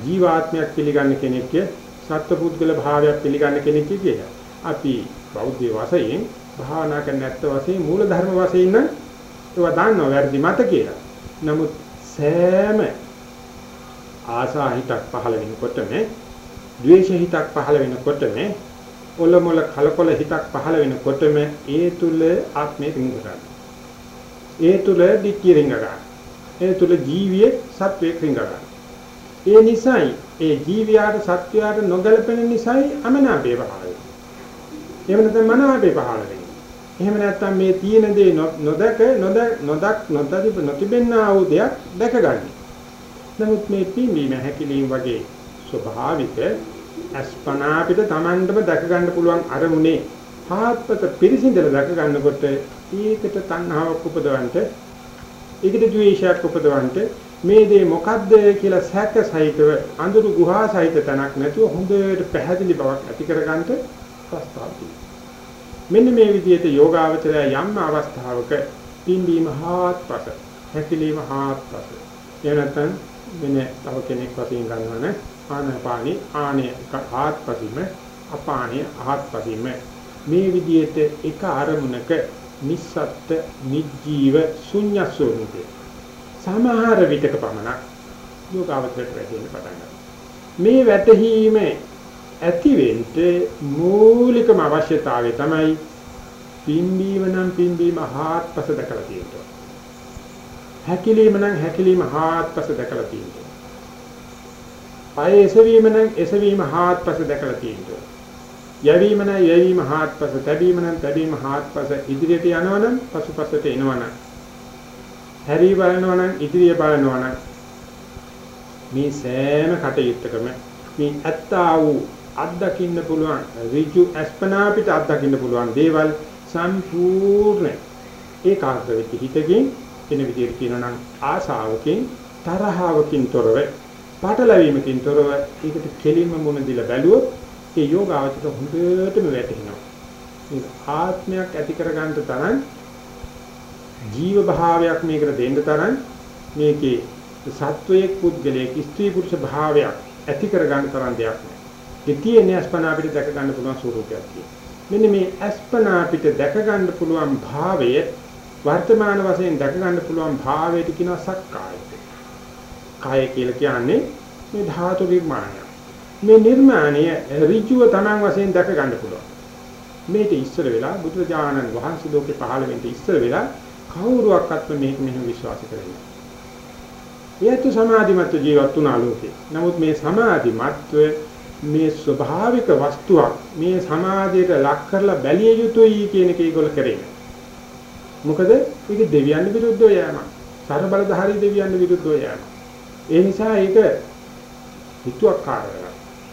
ජීවාත්මයක් පිළිගන්න කෙනෙක්ගේ සත්පුද්ගල භාවයක් පිළිගන්න කෙනෙක් කියලා. අපි බෞද්ධ වශයෙන් භාවනා කරන්න නැත්ත වශයෙන් මූල ධර්ම වශයෙන් නම් ඒවා දන්නවා වැරදි මත කියලා. නමුත් සෑම ආසා හිතක් පහළ වෙනකොටම ද්වේෂ හිතක් පහළ වෙනකොටම ඔලොමොල කලකොල හිතක් පහළ වෙනකොටම ඒ තුල ආත්මේ රිංග ගන්න. ඒ තුල දික්කිය රිංග ගන්න. ඒ තුල ජීවියේ සත්වයේ රිංග ගන්න. ඒ නිසයි ඒ ජීවියාට සත්වයාට නොගැලපෙන නිසයි අමනාපේ පහළ වෙන්නේ. එහෙම නැත්නම් මනාපේ පහළ වෙන්නේ. එහෙම නැත්නම් මේ තියෙන දේ නොදක නොදක් නොදක් නොතිබෙන්නා වූ දෙයක් දැකගන්නේ. නමුත් මේ පිම්බීම හැකිලිම වගේ ස්වභාවික අස්පනා අපිට Tamandම දැක ගන්න පුළුවන් අරමුණේ ආත්පත පිරිසිඳල දැක ගන්නකොට ඒකට තණ්හාවක් උපදවන්නට ඒකට ද්වේෂයක් උපදවන්නට මේ දේ මොකද්ද කියලා සැක සහිතව අඳුරු ගුහා සහිත තැනක් නැතුව හොඳට පැහැදිලි බවක් ඇති කරගන්නට ප්‍රස්තාව මෙන්න මේ විදිහට යෝගාවචරය යම් අවස්ථාවක පිම්බීම හාත්පස හැකිලිම හාත්පස. එහෙම නැත්නම් වෙන තව කෙනෙක් වශයෙන් ගන්නවනේ. ආනපානි ආනේ ආත්පසීම අපානේ ආත්පසීම මේ විදිහට එක අරමුණක නිස්සත්ත්‍ය නිජීව ශුන්‍ය ස්වરૂපේ සමහර විටක පමණක් යෝගාවචරයට වැටෙන්න පටන් ගන්නවා. මේ වැටහීම ඇති වෙන්න මූලිකම අවශ්‍යතාවය තමයි පිම්බීම නම් පිම්බීම හාත්පස දැකලා තියෙනවා. හැකිලිම නම් හැකිලිම හාත්පස දැකලා තියෙනවා. පය එසවීම නම් එසවීම හාත්පස දැකලා තියෙනවා. යැවීම නම් යැවීම හාත්පස තැබීම නම් තැබීම හාත්පස ඉදිරියට යනවනම් පසුපසට එනවනම් හැරී බලනවනම් ඉදිරිය බලනවනම් මේ සෑම කටයුත්තකම මේ ඇත්තා වූ අත්දකින්න පුළුවන් ඍජු අස්පනා පිට අත්දකින්න පුළුවන් දේවල් සම්පූර්ණ ඒකාග්‍ර වෙච්ච හිතකින් වෙන විදිහට කියනවා නම් ආසාවකින් තරහාවකින් තොරව පාටලැවීමකින් තොරව ඒකට කෙලින්ම මුණ දීලා බැලුවොත් ඒ යෝගාවචර හොඳටම වැටහෙනවා. මේ ආත්මයක් ඇති කරගන්න තරම් ජීව භාවයක් මේකට දෙන්න තරම් මේකේ සත්වයේ පුද්ගලයේ ස්ත්‍රී පුරුෂ භාවයක් ඇති කරගන්න තරම් දෙයක් නෑ. ඒ තියෙන්නේ අස්පනා අපිට දැක ගන්න පුළුවන් ස්වරූපයක් තියෙනවා. මෙන්න මේ අස්පනා අපිට දැක ගන්න පුළුවන් භාවය වර්තමාන වශයෙන් දැක ගන්න පුළුවන් භාවයට කියනවා සක්කාය. කාය කියලා කියන්නේ මේ ධාතු නිර්මාණය. මේ නිර්මාණය ඍජුව Taman වශයෙන් දැක ගන්න පුළුවන්. මේක ඉස්සර වෙලා බුදුරජාණන් වහන්සේ ලෝකේ පහළ වෙන්න ඉස්සර වෙලා කවුරුවක්වත් මේක මෙහෙම විශ්වාස කරන්නේ නැහැ. ඒත් සමාධිමත් ජීවත් වුණා ලෝකේ. නමුත් මේ සමාධිමත්ව මේ ස්වභාවික වස්තුවක් මේ සමාධියට ලක් කරලා බැලිය යුතුයි කියන එක ඒගොල්ලෝ කරේ. මොකද ඒක දෙවියන් විරුද්ධව යෑමක්. සර්බලධාරී දෙවියන් විරුද්ධව යෑමක්. ඒ නිසා ඒක හිතුවක්කාර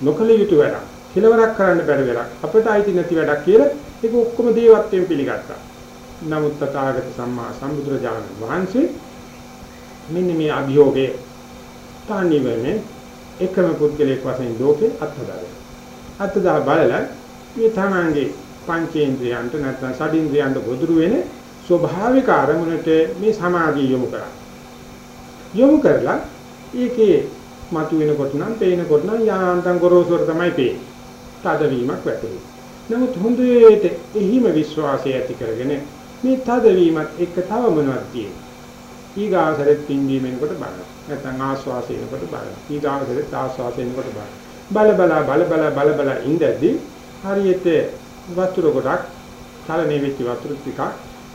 වෙලා නොකල යුතු වැඩක්. කෙලවරක් කරන්න බැරි වැඩක්. අපිට අයිති නැති වැඩක් කියලා ඒක ඔක්කොම දේවත්වයෙන් පිළිගත්තා. නමුත් තථාගත සම්මා සම්බුදුරජාණන් වහන්සේ මෙන්න මේ අභියෝගේ තනිවෙන්නේ එකම පුද්ගලයෙක් වශයෙන් ලෝකේ අත්හදාගන්න. අත්හදා බලලා මේ තමන්ගේ පංචේන්ද්‍රයන්ට නැත්නම් ෂඩින්ද්‍රයන්ට ගොදුරු වෙන ස්වභාවික අරමුණට මේ සමාධිය යොමු කරා. යොමු කරලා ඒකේ මතු වෙනකොට නම් පේනකොට නම් යාන්තම් ගොරෝසුර තමයි පේන්නේ. තදවීමක් වැටෙනවා. නමුත් හොඳට එහිම විශ්වාසය ඇති කරගෙන මේ තදවීමත් එක්ක තව මොනවද තියෙන්නේ? ඊගාසරෙත් පින්වීමෙන්කොට බලනවා. නැත්නම් ආස්වාසයෙන්කොට බලනවා. ඊගාසරෙත් ආස්වාසයෙන්කොට බලනවා. බල බල බල බල බල බල ඉඳද්දි හරියට වතුර ගොඩක් චලනයේ වෙච්ච වතුර ටිකක්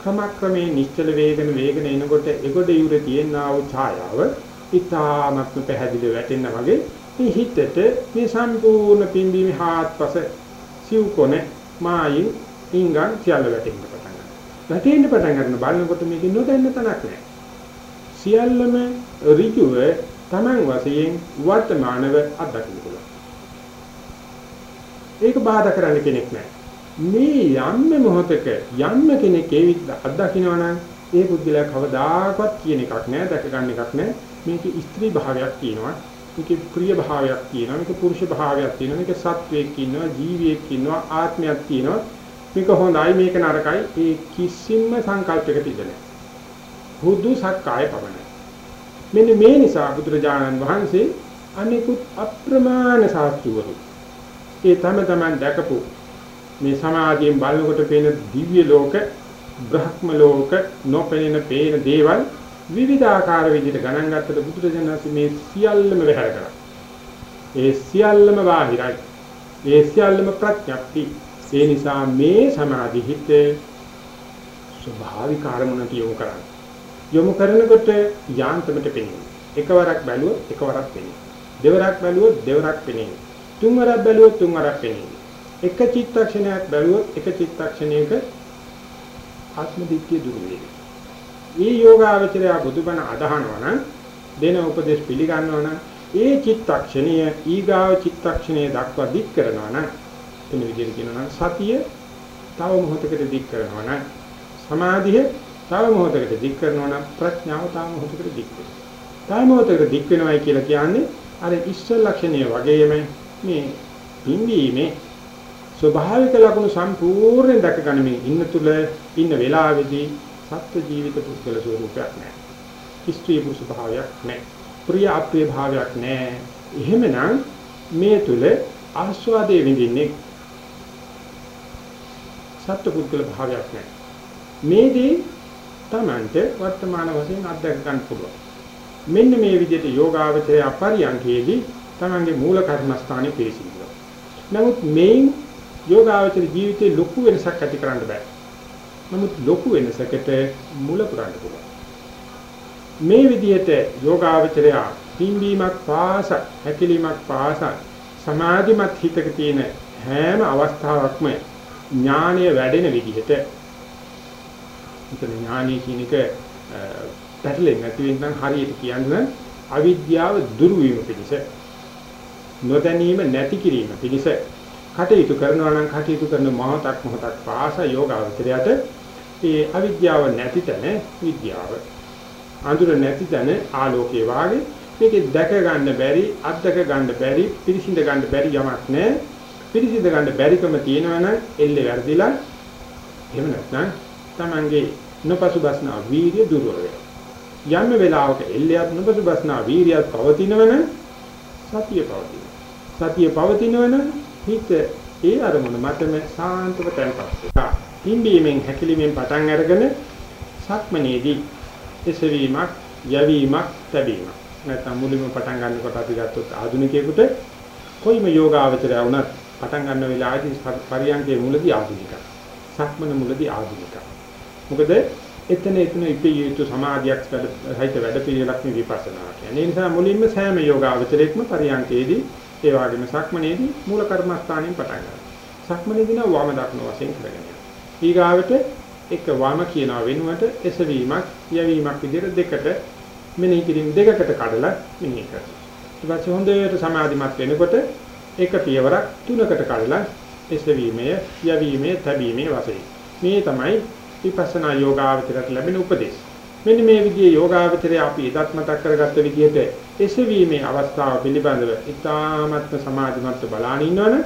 ක්‍රමක්‍රමයෙන් නිශ්චල වේගන වේගන එනකොට ඒගොඩ යුරේ තියෙනා වූ ඡායාව ඊ타මත්ම පැහැදිලිව වැටෙනා වගේ මේ හිතට මේ සම්පූර්ණ පිම්බීමේ හාත්පස සිව්කොනේ මායින් ඉංගන් සියල්ල වැටෙන්න පටන් ගන්නවා. වැටෙන්න පටන් ගන්න බලනකොට මේක නොදැන්න තනක් නැහැ. සියල්ලම ඍජුව Taman වශයෙන් වර්තමානව අත්දකින්න පුළුවන්. ඒක බාධා කරන්න කෙනෙක් නැහැ. මේ යම්ම මොහතක යම්ම කෙනෙක් ඒ විදිහට අත්දකින්නවා නම් ඒ පුද්ගලයා කවදාකවත් කියන එකක් නෑ දැක ගන්න එකක් නෑ. මේක ස්ත්‍රී භාවයක් තියෙනවා මේක ප්‍රිය භාවයක් තියෙනවා මේක පුරුෂ භාවයක් තියෙනවා මේක සත්වයක් ඉන්නවා ජීවියෙක් ඉන්නවා ආත්මයක් තියෙනවා. මේක හොඳයි මේක නරකයි. ඒ කිසිම සංකල්පයක තිබෙන්නේ හුදු සක්කාය පමණයි. මෙන්න මේ නිසා බුදුරජාණන් වහන්සේ අනිකුත් අප්‍රමාණ ශාස්ත්‍රවරු ඒ තම තමන් දැකපු මේ සමාධියෙන් බලනකොට පේන දිව්‍ය ලෝක බ්‍රහ්ම ලෝක නොපෙනෙන පේන දේවල් විවිධාකාර විදිහට ගණන් ගත්තට බුදුරජාණන් මේ සියල්ලම වෙහැර කරා. ඒ සියල්ලම බාහිරයි. ඒ සියල්ලම ප්‍රඥප්ති. ඒ නිසා මේ සමාධි හිත ස්වභාවික අරමුණට යොමු කරන්නේ. යොමු කරනකොට යාන්ත්‍රමට පෙනෙනවා. එකවරක් බැලුවොත් එකවරක් පෙනෙනවා. දෙවරක් බැලුවොත් දෙවරක් පෙනෙනවා. තුන්වරක් බැලුවොත් තුන්වරක් පෙනෙනවා. එක චිත්තක්ෂණයක් බැලුවොත් එක චිත්තක්ෂණයක ආත්ම දිට්ඨිය දුරු වෙනවා. මේ යෝගාවචරය බුදුබණ අදහනවා නම් දෙන උපදේශ පිළිගන්නවා නම් ඒ චිත්තක්ෂණය ඊගාව චිත්තක්ෂණය දක්වා දික් කරනවා නම් එන විදිහට කියනවා නම් සතිය තව මොහොතකට දික් කරනවා නම් සමාධිය තව මොහොතකට දික් කරනවා නම් ප්‍රඥාව තව මොහොතකට දික් වෙනවා. තව මොහොතකට දික් වෙනවයි කියලා කියන්නේ අර ඉස්සල් ලක්ෂණය වගේම මේ පින්වීමේ ස්වභාවික ලක්ෂණ සම්පූර්ණයෙන් දැක ගනිමින් ඉන්න තුල ඉන්න වෙලාවේදී සත්‍ය ජීවිත පුද්ගල ස්වරූපයක් නැහැ. ස්ත්‍රී පුරුෂ භාවයක් නැහැ. ප්‍රිය අප්‍රිය භාවයක් නැහැ. එහෙමනම් මේ තුල ආස්වාදයේ විඳින්නේ සත්‍ය පුද්ගල භාවයක් නැහැ. මේදී Tamante වර්තමාන වශයෙන් අත්දැක ගන්න පුළුවන්. මෙන්න මේ විදිහට යෝගාවචරය අපරියන්කේදී තමන්ගේ මූල කර්මස්ථානේ පිළිසිඳනවා. නමුත් මේන් යෝගාවචර ජීවිතේ ලොකු වෙනසක් ඇති කරන්න බෑ. නමුත් ලොකු වෙනසකට මුල පුරන්න පුළුවන්. මේ විදිහට යෝගාවචරය පිම්බීමක් පාස හැකිලීමක් පාස සමාධිමත් හිතක තියෙන හැම අවස්ථාවකම ඥානය වැඩෙන විදිහට මෙතන ඥානය කියන එක පැටලෙන්නේ නැති වෙනනම් හරියට කියන්න අවිද්‍යාව දුරු වීම පිණිස නොදැනීම නැති කිරීම පිණිස කටයුතු කරනවා නම් කටයුතු කරන මොහොතක් මොහොතක් පාස යෝගාවචරයට ඒ අවිද්‍යාව නැති තැන විද්‍යාව. අඳුර නැති තැන ආලෝකයේ වාගේ. මේකේ දැක ගන්න බැරි අත්දක ගන්න බැරි පිරිසිඳ ගන්න බැරි යමක් නැහැ පිරිසිඳ ගන්න බැරිකම තියෙනවනම් එල්ලේ වැඩිලා එහෙම නැත්නම් Tamange නොපසුබස්නා වීර්ය දුර්වල වෙනවා. යම් වෙලාවක එල්ලයක් නොපසුබස්නා වීර්යයක් පවතිනවනම් සතිය පවතිනවා. සතිය පවතිනවනම් හිත ඒ අරමුණ මතම සාන්තව තැන්පත් වෙනවා. පිම්බීමෙන් හැකිලිමෙන් පටන් අරගෙන සක්මනේදී එසවීමක්, යැවීමක්, තැබීමක්. නැත්නම් මුලින්ම පටන් ගන්නකොට අපි ගත්තොත් ආධුනිකයෙකුට කොයිම යෝගාවචරය වුණත් පටන් ගන්න වෙලාවේදී පරියන්කේ මුලදී ආධුනිකයි. සක්මන මුලදී ආධුනිකයි. මොකද එතන එතන ඉපිය යුතු සමාධියක් සහිත වැඩ පිළිවෙලක් මේ විපස්සනා කියන්නේ. ඒ නිසා මුලින්ම සෑම යෝගාවචරයකම පරියන්කේදී ඒ වගේම සක්මනේදී මූල කර්මස්ථානයෙන් පටන් ගන්නවා. සක්මනේදී නම් වම දක්න වශයෙන් කරගෙන යනවා. ඊගාවට එක වම කියනවා වෙනුවට එසවීමක්, යැවීමක් විදිහට දෙකට මෙනෙහි කිරීම දෙකකට කඩලා මෙනෙහි කරනවා. ඊට පස්සේ හොඳට සමාධිමත් වෙනකොට එක පියවරක් තුනකට කඩලා එසවීමේ, යැවීමේ, තැබීමේ වශයෙන්. මේ තමයි විපස්සනා යෝගාවචරයට ලැබෙන උපදේශ. මෙන්න මේ විදිහේ යෝගාවචරය අපි එදත් මතක් කරගත්ත විදිහට එසවීමේ අවස්ථාව පිළිබඳව ඉතාමත්ම සමාධිමත් බලාන ඉන්නවනේ.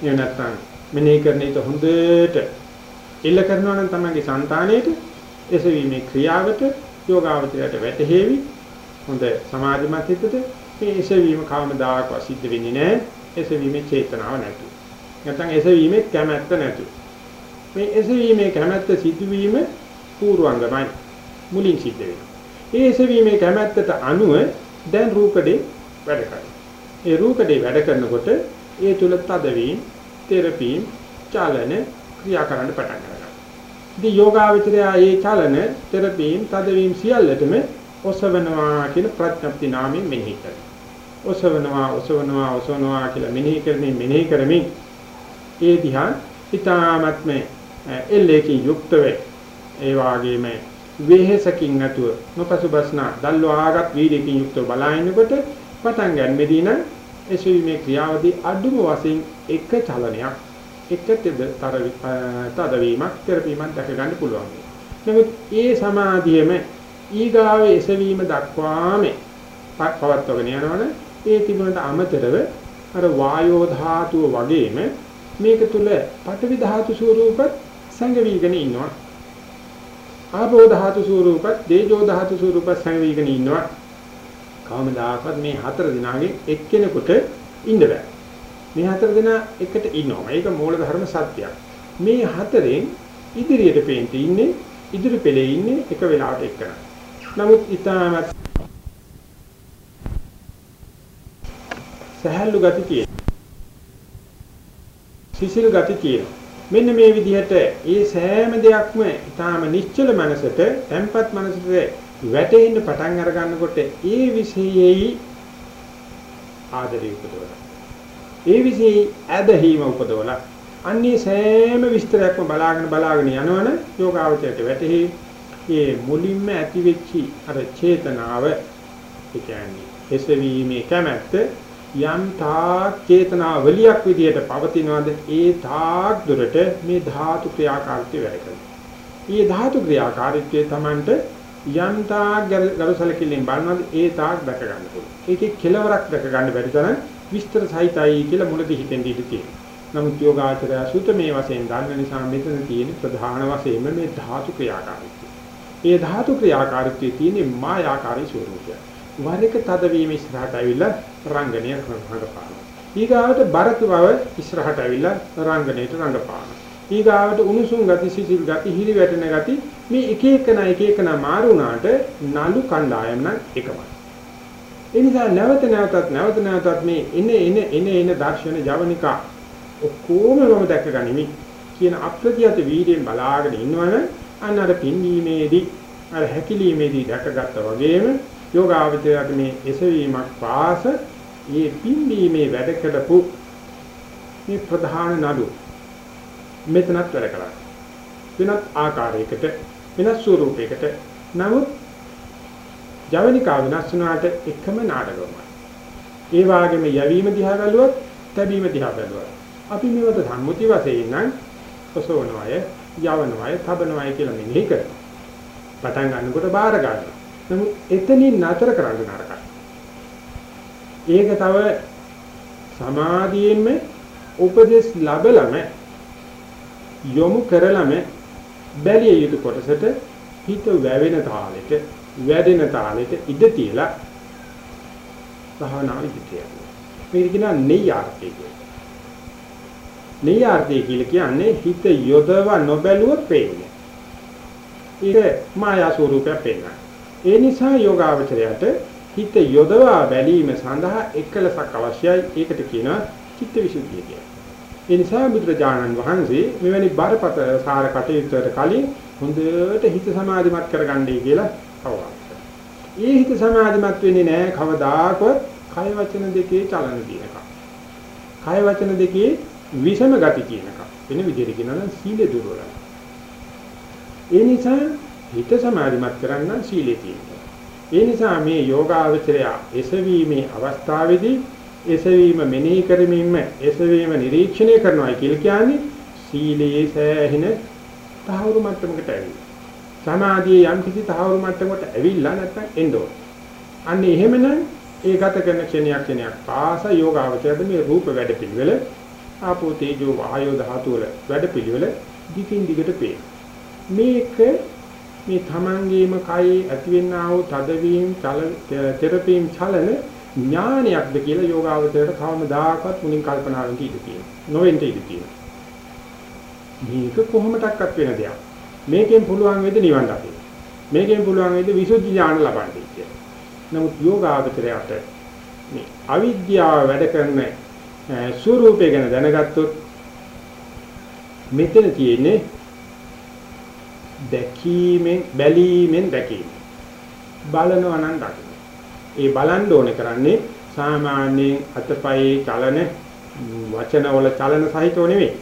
එහෙම නැත්නම් මෙනෙහි කරන විට හොඳට ඉල්ල කරනවා නම් තමයිගේ సంతාණයට එසවීමේ ක්‍රියාවට යෝගාවචරයට වැටහෙවි. හොඳ සමාධිමත් හිතට මේ එසවීම කවමදාකවත් සිද්ධ වෙන්නේ නැහැ. එසවීමේ චේතනාව නැතු නැත්නම් එසවීමේ කැමැත්ත නැතු මේ එසවීමේ කැමැත්ත සිදුවීම පූර්වංගමයි මුලින් සිද්ධ වෙනවා. ඒ එසවීමේ කැමැත්තට අනුව දැන් රූකඩේ වැඩ කරනවා. ඒ රූකඩේ වැඩ කරනකොට ඒ තුල තදවීම, තෙරපීම්, චලන ක්‍රියා කරන්න පටන් ගන්නවා. ඉතින් යෝගාවචරය ඒ චලන, තෙරපීම්, තදවීම සියල්ලටම ඔසවනවා කියන ප්‍රඥප්ති නාමයෙන් මෙනෙහි කරනවා. ඔසවනවා, ඔසවනවා, ඔසවනවා කියලා මෙනෙහි කරමින් මෙනෙහි කරමින් ඒ දිහා ඊ타ත්ම එල්ලේකින් යුක්ත වේ ඒ වාගේම වෙහෙසකින් නැතුව නොපසුබස්නා දල්වාගත් වීර්යකින් යුක්තව බලහිනකොට පටන් ගන්නෙදී නම් එසවීමේ ක්‍රියාවදී අඩුම වශයෙන් එක චලනයක් එක තෙදතර තදවීමක් තෙරපීමක් දැක ගන්න පුළුවන්. නමුත් ඒ සමාධියම ඊගාවේ එසවීම දක්වාම පවත්වගෙන යනවනේ ඒ තිබුණට අමතරව අර වායෝ ධාතුව වගේම මේක තුල පඨවි ධාතු ස්වරූපත් සංගවිගෙන ඉන්නවා ආපෝ ධාතු ස්වරූපත් තේජෝ ධාතු ස්වරූපත් සංවේගන ඉන්නවා. කවමදාකවත් මේ හතර දිනාගෙන් එක්කෙනෙකුට ඉන්න බෑ. මේ හතර දෙනා එකට ඉන්නවා. ඒක මූල ධර්ම සත්‍යයක්. මේ හතරෙන් ඉදිරියට පේන්ට ඉන්නේ ඉදිරි පෙළේ ඉන්නේ එක වෙලාවට එක්කන. නමුත් ඊටමත් සහැල්ලු ගති තියෙන. සිසිල් ගති තියෙනවා. මෙන්න මේ විදිහට ඒ සෑම දෙයක්ම ඊටාම නිශ්චල මනසට, tempat මනසට වැටෙන්න පටන් අර ගන්නකොට ඒ විශේෂයි ආදරය උපදවලා. ඒ විශේෂයි ඇදහිම උපදවලා. අන්නේ සෑම විස්තරයක්ම බලාගෙන බලාගෙන යනවන යෝගාවචරයට වැටෙහි ඒ මුලින්ම ඇති වෙච්චි අර චේතනාව ඒ කියන්නේ එසවීමේ කැමැත්ත යම් තාක් චේතනාවලියක් විදියට පවතිනවාද ඒ තාක් දුරට මේ ධාතු ක්‍රියාකාරීත්වය වැඩ කරනවා. මේ ධාතු ක්‍රියාකාරීත්වය Tamanට යම් තාක් ගරුසලකින් බලනවාද ඒ තාක් දැක ගන්න පුළුවන්. ඒකේ කෙලවරක් දැක ගන්න බැරි තරම් විස්තර සහිතයි කියලා මුලදී හිතෙන් ඉඳී තියෙනවා. නමුත් යෝගාචරය සූත්‍රමේ වශයෙන් දන්න නිසා මෙතන තියෙන ප්‍රධාන වශයෙන්ම මේ ධාතු ක්‍රියාකාරීත්වය. මේ ධාතු ක්‍රියාකාරීත්වයේ තියෙන මායාකාරී ස්වરૂපය. වර එක තදවීම ඉස්සරහට ඇවිල්ලා රංගනය රංගපාන. ඊගාවට බරක බව ඉස්සරහට ඇවිල්ලා රංගනයට රංගපාන. ඊගාවට උණුසුම් ගති සිසිල් ගති හිරි වැටෙන ගති මේ එක එකන එක එකන මාරු වුණාට නලු කණ්ඩායම් නම් එකමයි. ඒ නිසා නැවත නැවතත් නැවත නැවතත් මේ එන එන එන එන දර්ශන ජවනිකා ඔක්කොම මම දැක ගනිමි කියන අප්‍රතියත වීර්යයෙන් බලාගෙන ඉන්නවනම් අන්න අර පින්වීමේදී අර හැකිලීමේදී දැකගත්තා වගේම යෝගාවචරයට මේ එසවීමක් පාස මේ පින්වීමේ වැඩ කළපු මේ ප්‍රධාන නඩු මෙතනත් වැඩ කරා වෙනත් ආකාරයකට වෙනස් ස්වරූපයකට නමුත් ජවනිකා වෙනස් වුණාට එකම නාටකමයි. ඒ වගේම යැවීම දිහා බැලුවොත් තැබීම දිහා බැලුවොත් අපි මේවට සම්මුති වශයෙන් නම් ඔසවනවය, යවනවය, තබනවය කියලා මෙනෙහි කරනවා. පටන් ගන්නකොට බාර ගන්නවා. නමුත් එතනින් නතර කරන්න නරකයි. ඒක තව සමාධියෙන්ම උපදේශ ලැබලම යොමු කරලම බැලිය යුතු කොටසට හිත වැවෙන තාලෙට වැඩෙන තාලෙට ඉඩ තියලා භාවනාව ඉදිරියට මේක කියනවා නෙය්‍යාර්ථය කියලා. නෙය්‍යාර්ථය කියලා කියන්නේ හිත යොදව නොබැලුවොත් පේන්නේ. ඒක මායා ස්වරූපයක් පේනවා. ඒ නිසා යෝගාවචරයට හිත යොදවා බැලීම සඳහා එකලසක් අවශ්‍යයි. ඒකට කියනවා චිත්තවිසුද්ධිය කියලා. ඒ නිසා බුදුරජාණන් වහන්සේ මෙවැනි බරපතල සාර කටයුත්තට කලින් හොඳට හිත සමාධිමත් කරගන්නයි කියලා අවවාද ඒ හිත සමාධිමත් වෙන්නේ නැහැ කවදාකවත් කය වචන දෙකේ චලන දිනක. කය වචන දෙකේ විෂම ගති කියනක. වෙන විදිහට කියනවා නම් සීලේ දුර්වලයි. ඒ නිසා හිත සමාධිමත් කරන්න සීලේ තියෙනවා. ඒ නිසා මේ යෝගාවචරය එසවීමේ අවස්ථාවේදී එසවීම මෙනෙහි කරමින්ම එසවීම නිරීක්ෂණය කරනවා කියලා කියන්නේ සීලයේ සෑහෙන තහවුරු මට්ටමකට ඇවිල්ලා. සමාධියේ යම් කිසි තහවුරු මට්ටමකට ඇවිල්ලා නැත්නම් එන්න ඕන. අන්න එහෙමනම් ඒ ගත කරන ක්ෂණයක් ක්ෂණයක් පාස යෝගාවචරද මේ රූප වැඩපිළිවෙල ආපෝ තේජෝ වායෝ ධාතු වල වැඩපිළිවෙල දිගින් දිගට පේන. මේක මේ තමන්ගේම කයේ ඇතිවෙනා වූ තදවීම චල තෙරපීම් චලන ඥානයක්ද කියලා යෝගාවචරයට කවමදාකවත් මුලින් කල්පනා වෙන්න ඉඩ තියෙනවා. නොවෙන්න ඉඩ තියෙනවා. මේක කොහොමඩක්වත් වෙන දෙයක්. මේකෙන් පුළුවන් වේද නිවන් දකින්න. මේකෙන් පුළුවන් වේද විසුද්ධි ඥාන ලබන්නේ කියලා. නමුත් යෝගාවචරයට මේ අවිද්‍යාව වැඩ කරන ස්වરૂපය ගැන දැනගත්තොත් මෙතන තියෙන්නේ දැකීමෙන් බැලීමෙන් දැකීම. බලනවා නම් දකින්න. ඒ බලන්න ඕනේ කරන්නේ සාමාන්‍යයෙන් අතපයේ චලන වචනවල චලන සහිතව නෙවෙයි.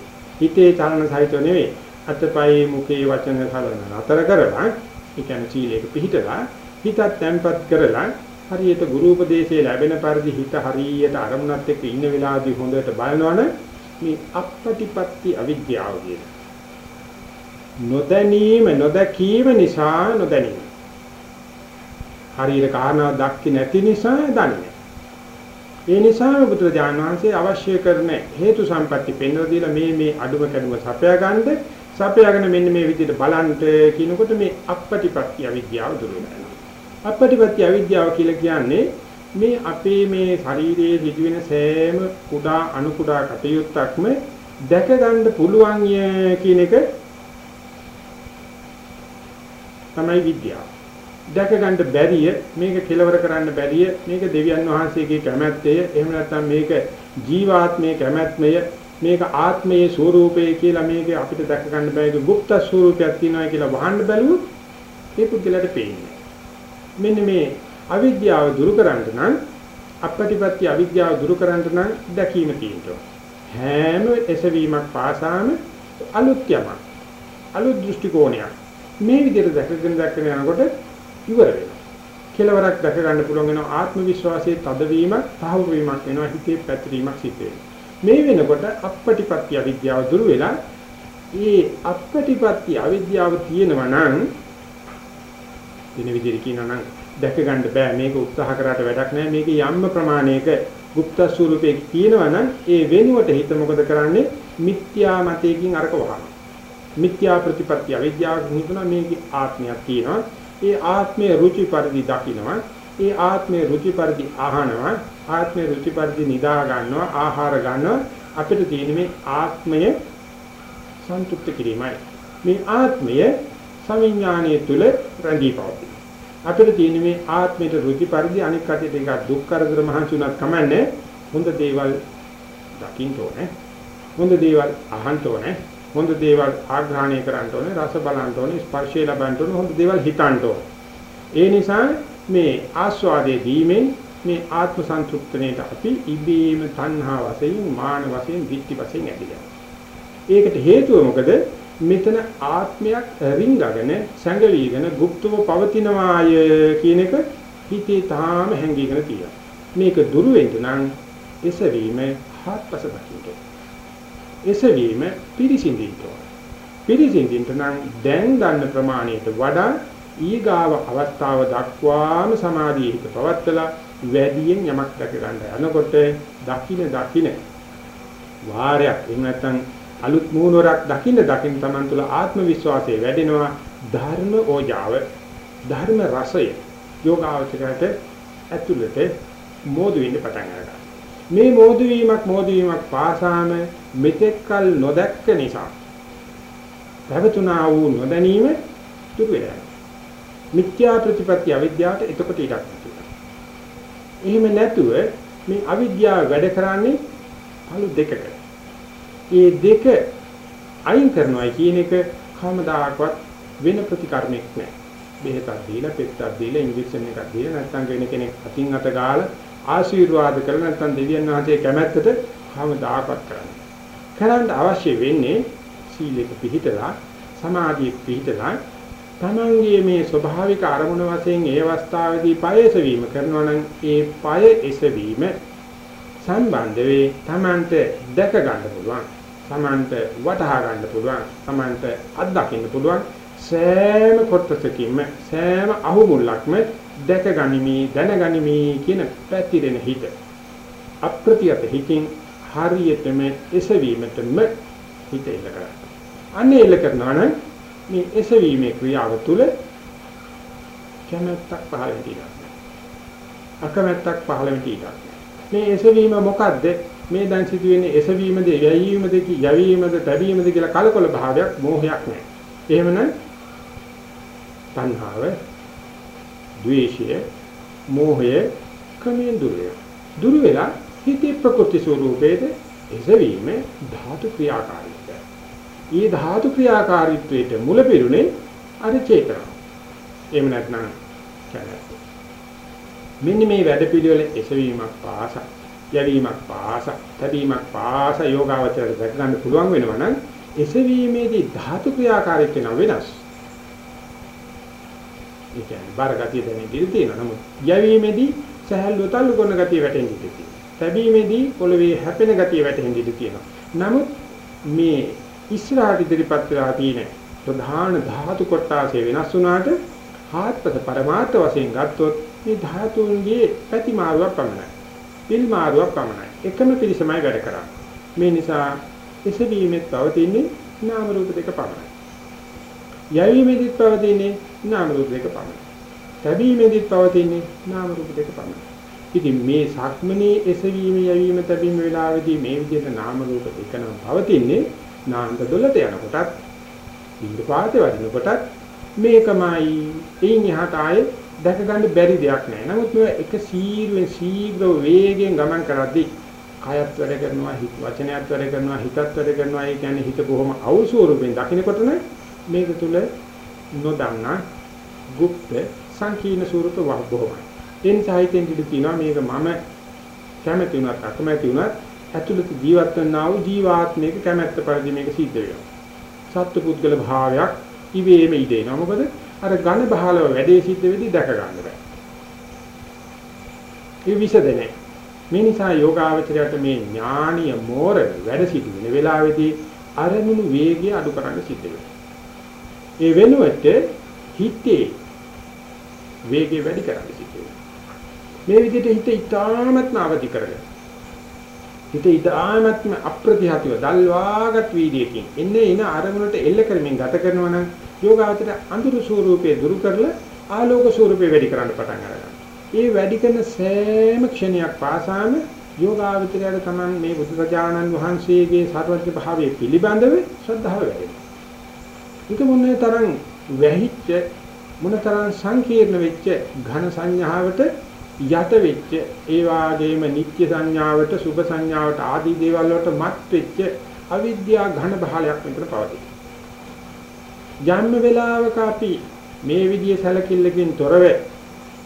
හිතේ චලන සහිතව නෙවෙයි. අතපයේ මුඛේ වචන කලන නතර කරලා ඒ කියන්නේ සීලයක පිහිටලා හිතත් තැම්පත් කරලා හරියට ගුරු උපදේශයේ ලැබෙන පරිදි හිත හරියට අරමුණත් එක්ක ඉන්න වෙලාවදී හොඳට බලනවනේ මේ අපපටිපත්ති අවිද්‍යාව කියන නොදැනීම නොදකීම නිසා නොදැනීම හරියට කාරණා දක්කේ නැති නිසා දන්නේ ඒ නිසා බුදුරජාණන් වහන්සේ අවශ්‍ය කරන හේතු සම්පatti පෙන්වලා දීලා මේ මේ අඩුම කැඩුම සපයා ගන්නද සපයාගෙන මෙන්න මේ විදිහට බලන්ට කියනකොට මේ අපපටිපත්‍ය අවිද්‍යාව දුරු වෙනවා. අපපටිපත්‍ය අවිද්‍යාව කියලා කියන්නේ මේ අපේ මේ ශරීරයේ සිදුවෙන සෑම කුඩා අණු කුඩා කටයුත්තක්ම දැක ගන්න පුළුවන් කියන එක තමයි විද්‍යාව. දැක ගන්න බැරිය මේක කෙලවර කරන්න බැරිය මේක දෙවියන් වහන්සේගේ කැමැත්තය එහෙම නැත්නම් මේක ජීවාත්මයේ කැමැත්මය මේක ආත්මයේ ස්වરૂපය කියලා මේක අපිට දැක ගන්න බැහැ ගුප්ත ස්වરૂපයක් තියෙනවා කියලා වහන්න බැලුවොත් ඒ පුද්ගලයාට පේන්නේ මෙන්න මේ අවිද්‍යාව දුරු කරන්න නම් අපපටිපත්‍ය අවිද්‍යාව දුරු කරන්න නම් දැකීම තියෙනවා. හැම එසවීමක් පාසාම අලුත් යමක් අලුත් දෘෂ්ටි කෝණයක්. මේ විදිහට දැකගෙන දැක්කන යනකොට ඉවර වෙනවා. කෙලවරක් දැක ගන්න පුළුවන් වෙනවා ආත්ම විශ්වාසයේ තදවීමක්, තහවුරු වීමක් වෙනවා හිතේ පැතිරීමක් සිද්ධ මේ වෙනකොට අපපටිපත්‍ය අවිද්‍යාව දුරු වෙලා ඒ අපපටිපත්‍ය අවිද්‍යාව තියෙනවා නම් දින විදිහට කියනවා නම් දැක ගන්න බෑ මේක උත්සාහ කරාට වැඩක් නෑ මේක යම්ම ප්‍රමාණයක গুপ্ত ස්වරූපයේ තියෙනවා නම් ඒ වෙනුවට හිත මොකද කරන්නේ මිත්‍යා මතයකින් අරක වහනවා මිත්‍යා ප්‍රතිපත්‍ය අවිද්‍යාව හිතනවා මේකේ ආත්මයක් තියෙනවා ඒ ආත්මයේ රුචි පරිදි දකින්නවා ඒ ආත්මයේ රුචි පරිදි අහනවා ආත්මයේ රුචි පරිදි නිදා ගන්නවා ආහාර ගන්නවා අපිට තියෙන මේ ආත්මය සන්තුෂ්ත කිරීමයි. මේ ආත්මය සවිඥානීය තුල රැඳී පවතී. අපිට තියෙන මේ ආත්මයට රුචි පරිදි අනික් කටියට ටිකක් දුක් කරදර මහන්සි උනත් කමන්නේ හොඳ දේවල් දකින්න ඕනේ. හොඳ දේවල් අහන්න ඕනේ. හොඳ දේවල් ආග්‍රහණය කරන්න ඕනේ රස බලන්න ඕනේ ස්පර්ශය ලබන්න ඕනේ හොඳ දේවල් හිතන්න ඕනේ. ඒ නිසා මේ ආස්වාදයේ දීමෙන් මේ ආත්ම සංතෘප්තියට අපි ඉබේම තණ්හා වශයෙන් මාන වශයෙන් විත්ති වශයෙන් ඇදිලා ඒකට හේතුව මොකද? මෙතන ආත්මයක් රින්ගගෙන සැඟලීගෙන গুপ্তව පවතිනවාය කියන එක හිතේ තාම හැංගීගෙන තියෙනවා. මේක දුරු වෙන්න නම් එසවීම හත්පස දකින්න E එසවීම පිරිසිඳින්න ඕන. පිරිසිඳින්න නම් දැන් ගන්න ප්‍රමාණයට වඩා ඊගාව අවස්ථාව දක්වාම සමාධියේ හිත පවත්තලා වැඩියෙන් යමක් දැක ගන්න. යනකොට දකින්න දකින්න වාරයක් එහෙම නැත්නම් අලුත් මූණවරක් දකින්න දකින්න Taman තුල ආත්ම විශ්වාසය වැඩෙනවා ධර්ම ඕජාව ධර්ම රසය යෝගාවචරයට ඇතුළත මෝදු වෙන්න පටන් ගන්නවා මේ මෝදු වීමක් මෝදු වීමක් පාසාම මෙතෙක්කල් නොදැක්ක නිසා පැවතුනා වූ නොදැනීම දුර වෙනවා මිත්‍යා ප්‍රතිපත්‍ය අවිද්‍යාවට එතකොට ඊටක් නැතුව එහෙම නැතුව මේ අවිද්‍යාව වැඩ කරන්නේ පළු දෙකකට ඒ දෙක අයින් කරනවා කියන එක කවමදාකවත් වෙන ප්‍රතිකර්මයක් නෑ. බෙහෙතක් දීලා පෙත්තක් දීලා ඉන්ජෙක්ෂන් එකක් දීලා නැත්නම් වෙන කෙනෙක් අතින් අත ගාලා ආශිර්වාද කරලා නැත්නම් දෙවියන් වහන්සේ කැමැත්තට කවමදාකවත් කරන්නේ. කරන්න අවශ්‍ය වෙන්නේ සීලෙක පිළිතලා සමාධියක පිළිතලා තමන්ගේ මේ ස්වභාවික අරමුණ වශයෙන් ඒ අවස්ථාවේදී පයස වීම කරනවා නම් ඒ පය එසවීම සම්බන්ධ වේ තමන්ට දැක ගන්න පුළුවන් Tamanට වටහා ගන්න පුළුවන් Tamanට අත්දකින්න පුළුවන් සෑම කොටසකින්ම සෑම අහුමුල්ලක්ම දැක ගනිමි දැන ගනිමි කියන පැතිරෙන හිත. අප්‍රතියත හිතින් හරියටම එසවීමටම හිත එල්ල කරා. අන්නේ එල්ල කරනවා නම් මේ එසවීමේ ක්‍රියාව තුළ කැමැත්තක් පහළ වෙනවා. අකමැත්තක් පහළ වෙනවා. මේ එසවීම මොකද්ද? මේ දැන් සිදුවෙන්නේ එසවීමද යැවීමද යැවීමද තැබීමද කියලා කලකොල භාවයක් මෝහයක් නැහැ. එහෙමනම් තණ්හාව, ද්වේෂය, මෝහය කමින් දුර වෙනවා. දුර වෙලා හිතේ ප්‍රකෘති ස්වરૂපයේද එසවීම ධාතු ක්‍රියාකාරීත්වය. ඊ ධාතු ක්‍රියාකාරීත්වයට මුල පිරුණේ අර චේතනාව. එහෙම නැත්නම් කැලැස්ස. මෙන්න මේ වැඩ පිළිවෙල එසවීමක් පාසක් යැවීමක් පාස, තැබීමක් පාස යෝගාවචරයට දැක ගන්න පුළුවන් වෙනවා නම් එසවීමේදී ධාතු ක්‍රියාකාරීත්වය වෙන වෙනස්. ඒ කියන්නේ බර ගතිය දැනෙන්න ඉඩ තියෙනවා. නමුත් යැවීමේදී සහැල්ලුව තල්ලු කරන ගතිය වැටෙන්න ඉඩ තියෙනවා. තැබීමේදී පොළවේ හැපෙන ගතිය වැටෙන්න ඉඩ තියෙනවා. නමුත් මේ ඉස්සරහට ඉදිරිපත් වෙලා තියෙන ප්‍රධාන ධාතු කොටාසේ වෙනස් වුණාට ආත්පත පරමාර්ථ වශයෙන් ගත්තොත් මේ ධාතුන්ගේ ප්‍රතිමාවක් පමණයි. පිල් මාරුවක් පමණයි. එකම පිරිසමයි වැඩ කරන්නේ. මේ නිසා එසවීමෙත් පවතින්නේ නාම රූප දෙක පමණයි. යැවීමෙදිත් පවතින්නේ නාම රූප දෙක පමණයි. තැබීමෙදිත් පවතින්නේ නාම රූප දෙක පමණයි. ඉතින් මේ සක්මනේ එසවීම යැවීම තැබීම වෙලාවේදී මේ විදිහට නාම රූප දෙක නම් පවතින්නේ නාන්ත දොළට යනකොටත් ඉන්ද පාතේ වදිනකොටත් මේකමයි එයින් එහාට ආයේ දැක ගන්න බැරි දෙයක් නෑ. නමුත් මේ එක සීරුවෙන් ශීඝ්‍ර වේගයෙන් ගමන් කරද්දී කයත් වැඩ කරනවා, හිත වචනයත් වැඩ කරනවා, හිතත් වැඩ කරනවා. ඒ කියන්නේ හිත බොහොම අවසෝරුවෙන් දකින්නකොටන මේක තුල නොදන්නා গুপ্ত සංකීර්ණ ස්වරූප වහබොමයි. එන් සාහිත්‍යෙන් දිලු කියනවා මේක මම කැමති වුණත් අකමැති වුණත් ඇතුළත ජීවත් වන්නා වූ ජීවාත්මයක කැමැත්ත පරිදි මේක සිද්ධ වෙනවා. සත්පුද්ගල භාවයක් ඉවේම ඉදේනවා. මොකද අර ඝන බහලව වැඩේ සිද්ධ වෙදි දැක ගන්න බෑ. ඒ විසදනේ. මේ නිසා යෝගාවචරයට මේ ඥානීය මෝර වැඩ සිදු වෙන වෙලාවේදී අරමුණු වේගය අඩු කරන්න සිද්ධ වෙනවා. ඒ වෙනුවට හිතේ වේගය වැඩි කරන්න සිද්ධ වෙනවා. මේ විදිහට හිත ඊටාත්ම අවදි කරගන්න. හිත ඊටාත්ම අප්‍රතිහතව දල්වාගත් වීර්යයෙන් එන්නේ එන අරමුණට එල්ල කරමින් ගත කරනවා නම් යෝගාවචර අඳුරු ස්වරූපේ දුරු කරලා ආලෝක ස්වරූපේ වැඩි කරන්න පටන් ගන්නවා. ඒ වැඩි කරන සෑම ක්ෂණයක් පාසාම යෝගාවචරයට Taman මේ බුදුරජාණන් වහන්සේගේ සර්වඥ භාවයේ පිළිබඳව ශ්‍රද්ධාව වැඩෙනවා. ඒක මොන්නේ තරම් වැහිච්ච මොනතරම් සංකීර්ණ වෙච්ච ඝන සංඥාවට යට වෙච්ච ඒ වාගේම නිත්‍ය සංඥාවට සුභ සංඥාවට ආදී දේවල් වලට මත් වෙච්ච අවිද්‍යා ඝන බහලයක් මෙතන පවතී. ජන්ම වේලාවක අපි මේ විදිය සැලකිල්ලකින් තොරව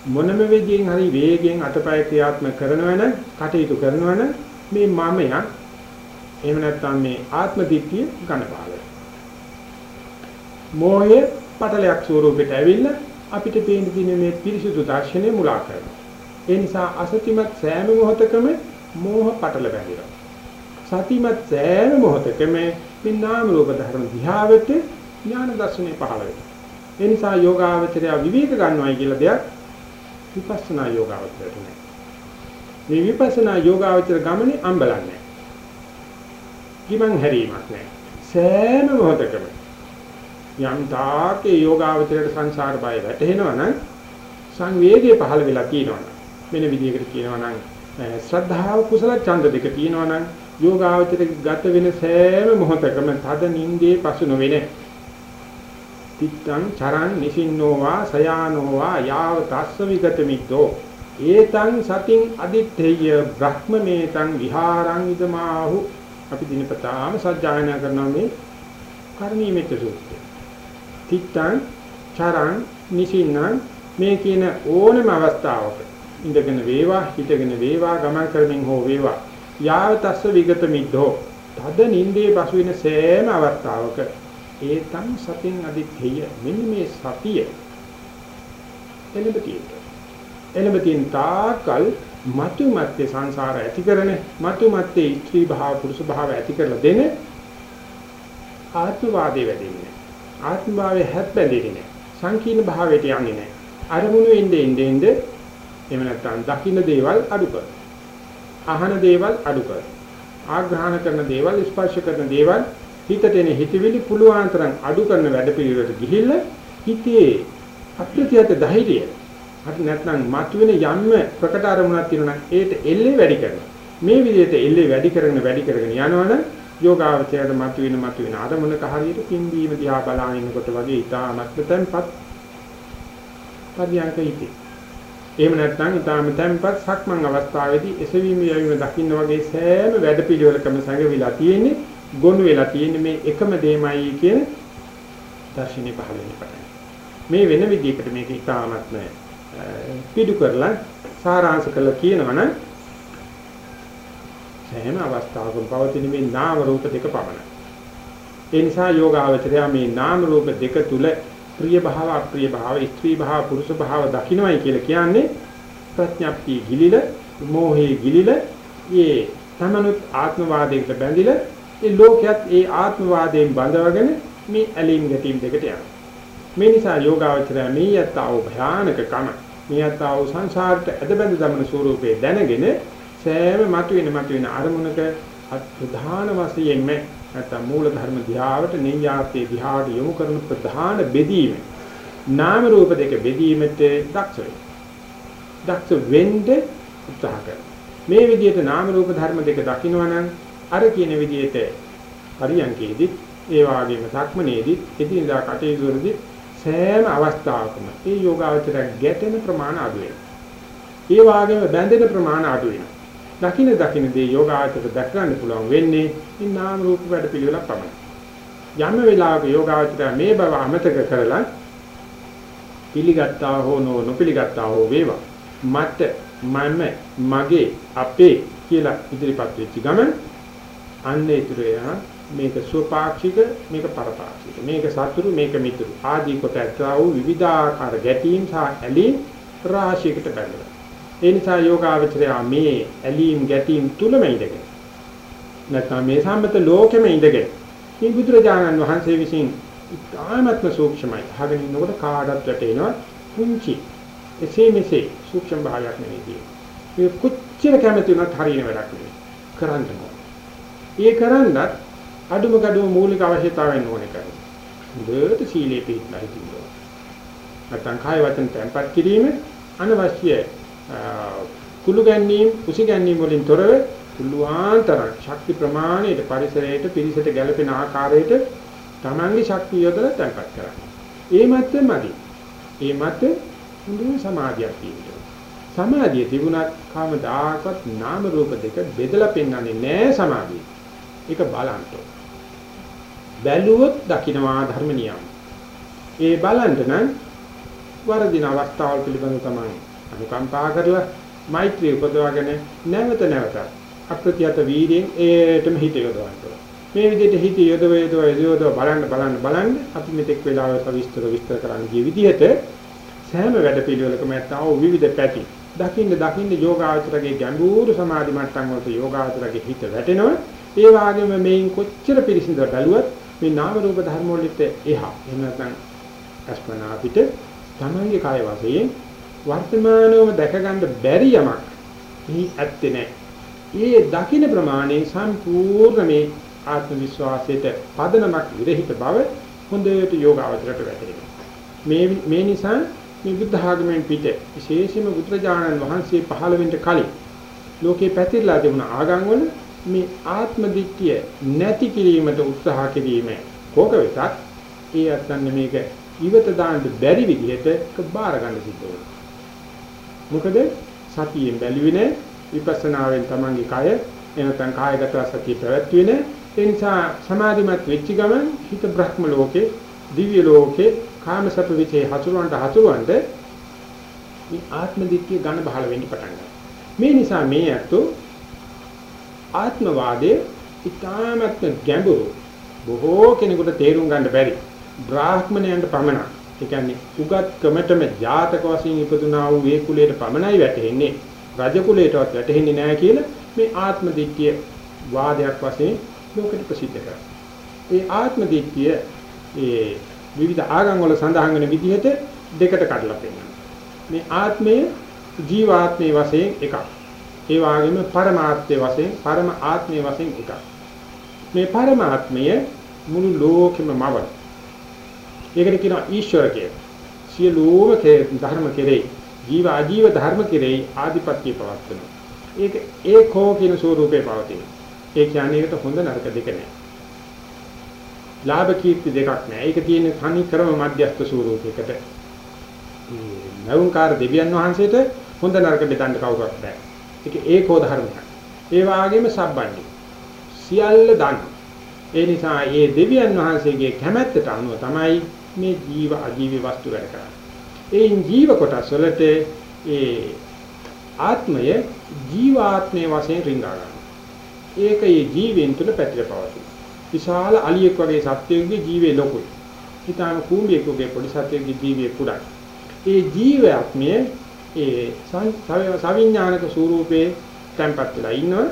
මොනම විදියෙන් හරි වේගයෙන් අතපය ක්‍රියාත්මක කරනවන කටයුතු කරනවන මේ මමයක් එහෙම නැත්නම් මේ ආත්ම දිට්ඨිය ඝන බහලයි. මෝහයේ පටලයක් ස්වරූපෙට ඇවිල්ලා අපිට පේන දින මේ පිරිසුදු දර්ශනය මුලා කරනවා. ඒ නිසා අසතිමත් සෑම මොහොතකම මෝහ පටල බැඳිනවා. සතිමත් සෑම මොහොතකම මේ නාම රූප ධර්ම දිහාවට ඥාන දර්ශනය පහළ වෙනවා. ඒ නිසා යෝගාවචරය විවේක ගන්නවයි කියලා දෙයක් විපස්සනා යෝගාවචරයට නෑ. මේ විපස්සනා යෝගාවචර ගමනේ අම්බලන්නේ. ගිමන් හැරීමක් නෑ. සෑම මොහොතකම යම් තාකේ යෝගාවචරයට සංසාර බය වැටෙනවා නම් සංවේගය පහළ වෙලා තියෙනවා වෙන විදිහකට කියනවා නම් ශ්‍රද්ධාව කුසල ඡන්ද දෙක තියෙනවා නම් යෝගාවචරයේ ගත වෙන සෑම මොහොතකම තද නින්දේ පසු නොවෙන. තිත්තං චරං නිසින්නෝවා සයානෝවා යාව තස්ස විගත මිද්දෝ. ඒතං සතින් අදිත්තේය බ්‍රහ්මමේතං විහාරං ඉදමාහු. අපි දිනපතාම සජ්ජායනා කරනවා මේ කර්මීමෙත් සූත්‍රය. තිත්තං චරං නිසින්නං මේ කියන ඕනම අවස්ථාවක ඉඳගෙන වේවා හිටගෙන වේවා ගමන් කරමින් හෝ වේවා. යාව තස්ස විගත මිද්දෝ තද නින්දේ පසු වෙන සෑම අවස්ථාවක ඒතං සතින් අදිත්තේය. මෙන්න මේ සතිය. එළඹ තියෙනවා එළඹ තියෙන තාකල් මතු මැත්තේ සංසාර ඇති කරන මතු මැත්තේ ස්ත්‍රී භාව පුරුෂ භාව ඇති කරලා දෙන ආත්මවාදී වැඩින්නේ ආත්මභාවයේ හැත් බැඳෙන්නේ නැහැ. සංකීර්ණ භාවයට යන්නේ නැහැ. අරමුණු එන්නේ එන්නේ එන්නේ එහෙම නැත්නම් දකින්න දේවල් අඩු කර. අහන දේවල් අඩු කර. ආග්‍රහණ කරන දේවල් ස්පර්ශ කරන දේවල් හිතට එන හිතවිලි පුළුවන් තරම් අඩු කරන වැඩපිළිවෙලට ගිහිල්ලා හිතේ අප්‍රත්‍යත ධෛර්යය අත් නැත්නම් මතුවෙන යම්ම ප්‍රකට අරමුණක් තියෙනවා නම් ඒට එල්ලේ වැඩි කරනවා. මේ විදිහට එල්ලේ වැඩි කරගෙන වැඩි කරගෙන යනවනම් යෝගාවචරයට මතුවෙන මතුවෙන අරමුණක හරියට පිම්බීම දිහා බලාගෙන ඉන්නකොට වගේ ඊටාමත් තැන්පත් පරියන්ක ඉති. එහෙම නැත්නම් ඊටාම තැන්පත් සක්මන් අවස්ථාවේදී එසවීම යවීම දකින්න වගේ සෑම වැඩපිළිවෙලකම සංගවිලා තියෙන්නේ ගොනු වෙලා තියෙන්නේ මේ එකම දෙයමයි කියන දර්ශනේ පහළ වෙන පටන්. මේ වෙන විදිහකට මේක ඊටාමත් පිටු කරලා සාරාංශ කළා කියනවනම් සෑම අවස්ථාවකම පවතින මේ නාම රූප දෙක පමණයි. ඒ නිසා යෝගාවචරය මේ නාම රූප දෙක තුල ප්‍රිය භාව අප්‍රිය භාව ස්ත්‍රී භාව පුරුෂ භාව දකින්නයි කියලා කියන්නේ ප්‍රඥප්තිය ගිලිල මෝහේ ගිලිල ඒ තමනුත් ආත්මවාදයකට බැඳිලා ඒ ලෝකයක් ඒ ආත්මවාදයෙන් බඳවගෙන මේ ඇලීම් ගැටීම් දෙකට යනවා. මේ නිසා යෝගාවචරය මේ යත්තාව භයානකකම මේ යත්තාව සංසාරට ඇදබැඳ දමන ස්වરૂපේ දැනගෙන සෑම මතුවෙන මතුවෙන අරමුණක ප්‍රධාන වශයෙන්ම නැත්නම් මූල ධර්ම ධ්‍යාවට නෙය්‍යාත්තේ ධ්‍යාවට යොමු කරන ප්‍රධාන බෙදීම නාම රූප දෙක බෙදීමට දක්ෂ වෙනවා. දක්ෂ වෙන්න උත්සාහ කරනවා. මේ විදිහට නාම රූප ධර්ම දෙක දකින්නවනම් අර කියන විදිහට පරියන්කේදී ඒ වගේම සක්මනේදී එදිනදා කටයුතු වලදී සෑම අවස්ථාවකම මේ යෝගාවචරය ගැටෙන ප්‍රමාණය අඩු වෙනවා. ඒ වගේම බැඳෙන ප්‍රමාණය අඩු වෙනවා. දකින දකින දේ යෝගාචරයට දැක ගන්න පුළුවන් වෙන්නේ මේ නාම රූප වැඩ පිළිවෙලක් පමණයි. යම් වෙලාවක යෝගාචරය මේ බව අමතක කරලා පිළිගත්තා හෝ නොපිළිගත්තා හෝ වේවා මට මම මගේ අපේ කියලා ඉදිරිපත් වෙච්ච ගමන් අන්න ඉතුරු වෙනවා මේක සුවපාක්ෂික මේක පරපාක්ෂික මේක සතුරු මේක මිතුරු ආදී කොට ඇත්තා වූ විවිධාකාර ගැටීම් සහ ඇලීම් රාශියකට බැඳලා ඒ නිසා යෝගාවචරය මේ ඇලීම් ගැටීම් තුලම ඉඳගෙන නැත්නම් මේ සම්මත ලෝකෙම ඉඳගෙන මේ බුදුරජාණන් වහන්සේ විසින් ඉතාමත්ම සූක්ෂමයි. අහගෙන ඉන්නකොට කාටවත් වැටෙනවා පුංචි එසේ මෙසේ සූක්ෂම භාවයක් නෙවෙයි මේ කොච්චර කැමති වුණත් හරියන වැඩක් නෙවෙයි. කරන්න ඕනේ. ඒ කරන්නත් අඩුම කඩුම මූලික අවශ්‍යතාවයන් ඕනේ කරනවා. හොඳට සීලේ පිළිපදලා හිටින්න ඕනේ. නැත්නම් කාය වචන tempat කිරීම අනවශ්‍ය කුළු ගැනීම, කුසි ගැනීම වලින් තොරව පුළුවන්තර ශක්ති ප්‍රමාණයට පරිසරයට පිරිසට ගැළපෙන ආකාරයට තමන්ගේ ශක්තිය යොදලා තැන්පත් කරන්න. ඒ මැත්තේමදි. ඒ මැත්තේ හොඳ සමාධියක් තියෙනවා. සමාධිය තිබුණත් කවදාකවත් නාම රූප දෙක බෙදලා පෙන්වන්නේ නැහැ සමාධිය. ඒක බලන්න. බැලුවොත් දකින්නවා ධර්ම නියම. ඒ බලන්න නම් වරදින අවස්ථාවල් පිළිබඳව තමයි අනුකම්පා කරලා මෛත්‍රී උපදවාගෙන නැවත නැවත අප්‍රත්‍යත වීර්යෙන් ඒටම හිත යොදවන්න මේ විදිහට හිත යොදව යොදව යොදව බලන්න බලන්න බලන්න අපි මෙතෙක් වෙලාවෙ සවිස්තර විස්තර කරන්න ගිය විදිහට සෑම වැඩ පිළිවෙලකම ඇත්තව විවිධ පැති දකින්න දකින්න යෝගාචරගේ ගැඹුරු සමාධි මට්ටම් වලට යෝගාචරගේ හිත වැටෙනවා. ඒ වගේම මේන් කොච්චර පිරිසිදු බැලුවත් මේ නාම රූප ධර්ම වලට එහා එහෙම නැත්නම් අස්පනා අපිට තමන්ගේ කාය වශයෙන් වර්තමානවම දැක ගන්න බැරි යමක් මේ ඇත්තේ නැහැ. ඒ දකින්න ප්‍රමාණය සම්පූර්ණ මේ ආත්ම විශ්වාසයට පදනමක් විරහිත බව හොඳට යෝගාවචරයට වැටහෙනවා. මේ මේ නිසා මේ බුද්ධ ආගමෙන් පිට විශේෂයෙන්ම බුදුරජාණන් වහන්සේ පහළ වෙන්න කලින් ලෝකේ පැතිරලා තිබුණ ආගම් වල මේ ආත්ම දිට්ඨිය නැති කිරීමට උත්සාහ කිරීම කෝක වෙතත් ඒ අත්න්නේ මේක ඉවත දාන්න බැරි විදිහට කබාර ගන්න සිද්ධ වෙනවා. මොකද? සතියෙන් බැලුවේ නැහැ විපස්සනාවෙන් තමන්ගේ කය එනතන් කායගත සතිය පැවැත්වුවේ නැහැ. ඒ නිසා සමාධිමත් වෙච්ච ගමන් හිත බ්‍රහ්ම ලෝකේ දිව්‍ය ලෝකේ කාමසප්ප විචේ හතුරුවන්ට හතුරුවන්ට මේ ආත්ම දිට්ඨිය ගන්න බහල වෙන්න පටන් ගන්නවා. මේ නිසා මේ ඇත්තෝ ආත්මවාදයේ ඊටාමත්ම ගැඹුරු. බොහෝ කෙනෙකුට තේරුම් ගන්න බැරි. බ්‍රාහ්මණයන්ට පමණක්. ඒ කියන්නේ උගත්කමටම ජාතක වශයෙන් ඉපදුනා වූ ඒ කුලයට පමණයි වැටෙන්නේ රජ කුලයටවත් වැටෙන්නේ නැහැ කියලා මේ ආත්ම දිට්ඨිය වාදයක් වශයෙන් ලෝකෙට ප්‍රසිද්ධ කරා. ඒ ආත්ම දිට්ඨිය ඒ විවිධ ආගම් වල සඳහන් වෙන විදිහට දෙකට කඩලා පෙන්නනවා. මේ ආත්මය ජීවාත්මයේ වශයෙන් එකක්. ඒ වගේම පරමාත්මයේ වශයෙන් පරම ආත්මයේ වශයෙන් එකක්. මේ පරමාත්මය මුළු ලෝකෙම මවන. ඒකට කියනවා ඊශ්වර කියලා. සියලුම ධර්ම කෙරෙහි ජීව අජීව ධර්ම කෙරෙහි ආධිපත්‍ය පවත්වනවා. ඒක ඒකෝ කියන ස්වරූපේ පවතිනවා. ඒ කියන්නේ ඒකට හොඳ නරක දෙක නැහැ. ලාභ කීර්ති දෙකක් නැහැ. ඒක තියෙන තනි ක්‍රම මධ්‍යස්ථ ස්වරූපයකට. නවුන්කාර දෙවියන් වහන්සේට හොඳ නරක බෙදන්න කවුරුත් බෑ. ඒක ඒකෝ ධර්මයක්. ඒ වාගේම සබ්බන්නේ. සියල්ල දන්න. ඒ නිසා මේ දෙවියන් වහන්සේගේ කැමැත්තට අනුව තමයි මේ ජීව අජීවී වස්තු වැඩ කරන්නේ. ඒ ජීව කොටස් වලට ඒ ආත්මය ජීවාත්මයේ වශයෙන් රිංගා ගන්නවා. ඒක ඒ ජීවෙන් තුළ පැතිර පවතී. විශාල අලියෙක් වගේ සත්වයෙකුගේ ජීවේ ලොකුයි. හිතාම කූඹියෙකුගේ පොඩි සත්වයෙකුගේ ජීවේ කුඩායි. ඒ ජීවයත්මයේ ඒ සවිඥානික ස්වරූපේ තැන්පත් වෙලා ඉන්නවා.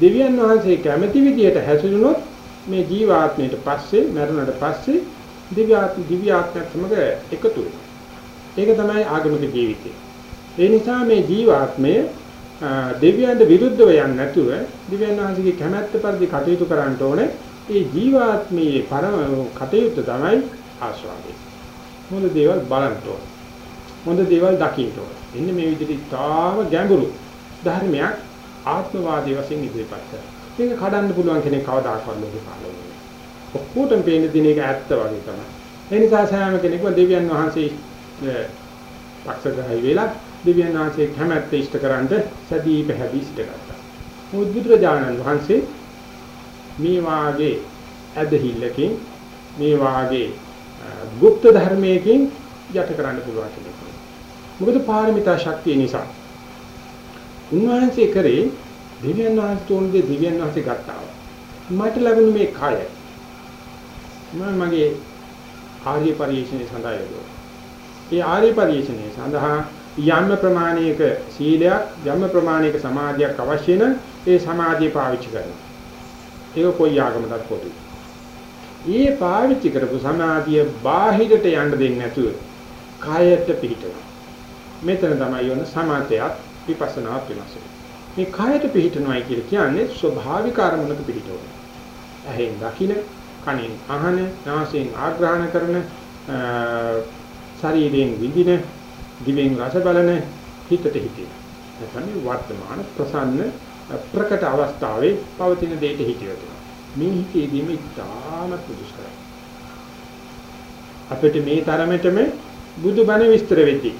දෙවියන් වහන්සේ කැමැති විදියට හැසිරුණොත් මේ ජීවාත්මයට පස්සේ මරණයට පස්සේ දිව්‍යාත්ම දිව්‍යාත්මයක් සමග එකතු වෙනවා. ඒක තමයි ආගමික ජීවිතය. ඒ නිසා මේ ජීවාත්මය දෙවියන්ට විරුද්ධව යන්නේ නැතුව දිව්‍යන් වහන්සේගේ කැමැත්ත පරිදි කටයුතු කරන්න ඕනේ. ඒ ජීවාත්මයේ පරම කටයුත්ත තමයි ආස්වාදේ. මොන දේවල් බලන්න ඕනේ. මොන දේවල් දකින්න ඕනේ. එන්නේ මේ විදිහට තාම ගැඹුරු ධර්මයක් ආත්මවාදී වශයෙන් ඉදිරිපත් කරනවා. ඒක කඩන්න පුළුවන් කෙනෙක් කවදාකවත් ලෝකේ පහළ වෙන්නේ නැහැ. ඔක්කොටම පේන දින එක ඇත්ත වගේ තමයි. ඒ නිසා සෑම කෙනෙක්ම දෙවියන් වහන්සේ පක්ෂග්‍රහී වෙලා දෙවියන් වහන්සේ කැමැත්ත ඉෂ්ට කරන්ට සදී පැහැදී සිටගත්තා. බුදුරජාණන් වහන්සේ මේ වාගේ ඇදහිල්ලකින් මේ වාගේ গুপ্ত ධර්මයකින් යට කරන්න පුළුවන් කෙනෙක්. මොකද පාරමිතා ශක්තිය නිසා. උන්වහන්සේ කරේ දෙවියන් වහන්සේ තෝරන්නේ දෙවියන් වහන්සේ ගත්තා. මට ලැබුණ මේ කය මම මගේ ආර්ය පරිශ්‍රණය සඳහා යොදවනවා. ඒ ආර්ය පරිශ්‍රණය සඳහා යම් ප්‍රමාණයක සීලයක් යම් ප්‍රමාණයක සමාධියක් අවශ්‍ය නම් ඒ සමාධිය පාවිච්චි කරනවා. ඒක කොයි ආගමකටත් පොදුයි. ඊ පාවිච්චි කරපු සමාධිය බාහිරට යන්න දෙන්නේ නැතුව කායයට පිහිටවනවා. මෙතන තමයි යොන සමාධියත් විපස්සනාත් වෙනස. මේ කායයට පිහිටනවායි කියන්නේ ස්වභාවික අරමුණක පිහිටවන. ඇහෙන් දකින, කනෙන් අහන, නාසයෙන් ආග්‍රහණ කරන, ශරීරයෙන් විඳින, දිවෙන් රස බලන, හිතට හිතේ. නැත්නම් වර්තමාන ප්‍රසන්න ප්‍රකට අවස්ථාවේ පවතින දෙයට හිතියොත් මේ හිතේදීම ඉතාමත් දුෂ්කරයි. අපිට මේ තරමටම බුදුබණ විස්තර වෙද්දී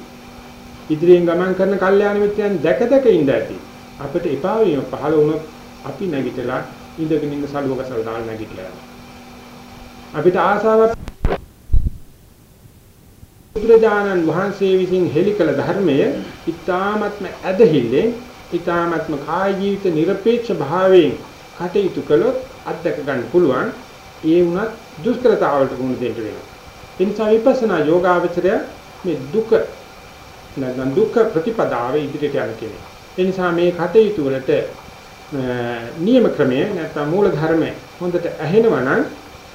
ඉදිරියෙන් ගමන් කරන කල්යාණ මිත්‍රයන් දැක දැක ඉඳ ඇති. අපිට එපා වීම පහළ වුණොත් අපි නැගිටලා ඉඳගෙන ඉන්න සලුවක සල්දාල් නැගිටලා යනවා. අපිට ආසාවක් බුදුරජාණන් වහන්සේ විසින් හෙලිකල ධර්මයේ ඊ타මත්ම ඇදහිල්ලේ ඊ타මත්ම කාය ජීවිත নিরপেক্ষ භාවයෙන් කටයුතු කළොත් අත්දක ගන්න පුළුවන් ඒ වුණත් දුෂ්කරතාවලට මුහුණ දෙන්න වෙනවා. ඒ නිසා විපස්සනා යෝගාවචරය මේ දුක නැත්නම් දුක් ප්‍රතිපදාවේ ඉදිරියට යන කෙනෙක්. ඒ නිසා මේ කටයුතු වලට නියම ක්‍රමය නැත්නම් මූල ධර්මය හොඳට ඇහෙනවා නම්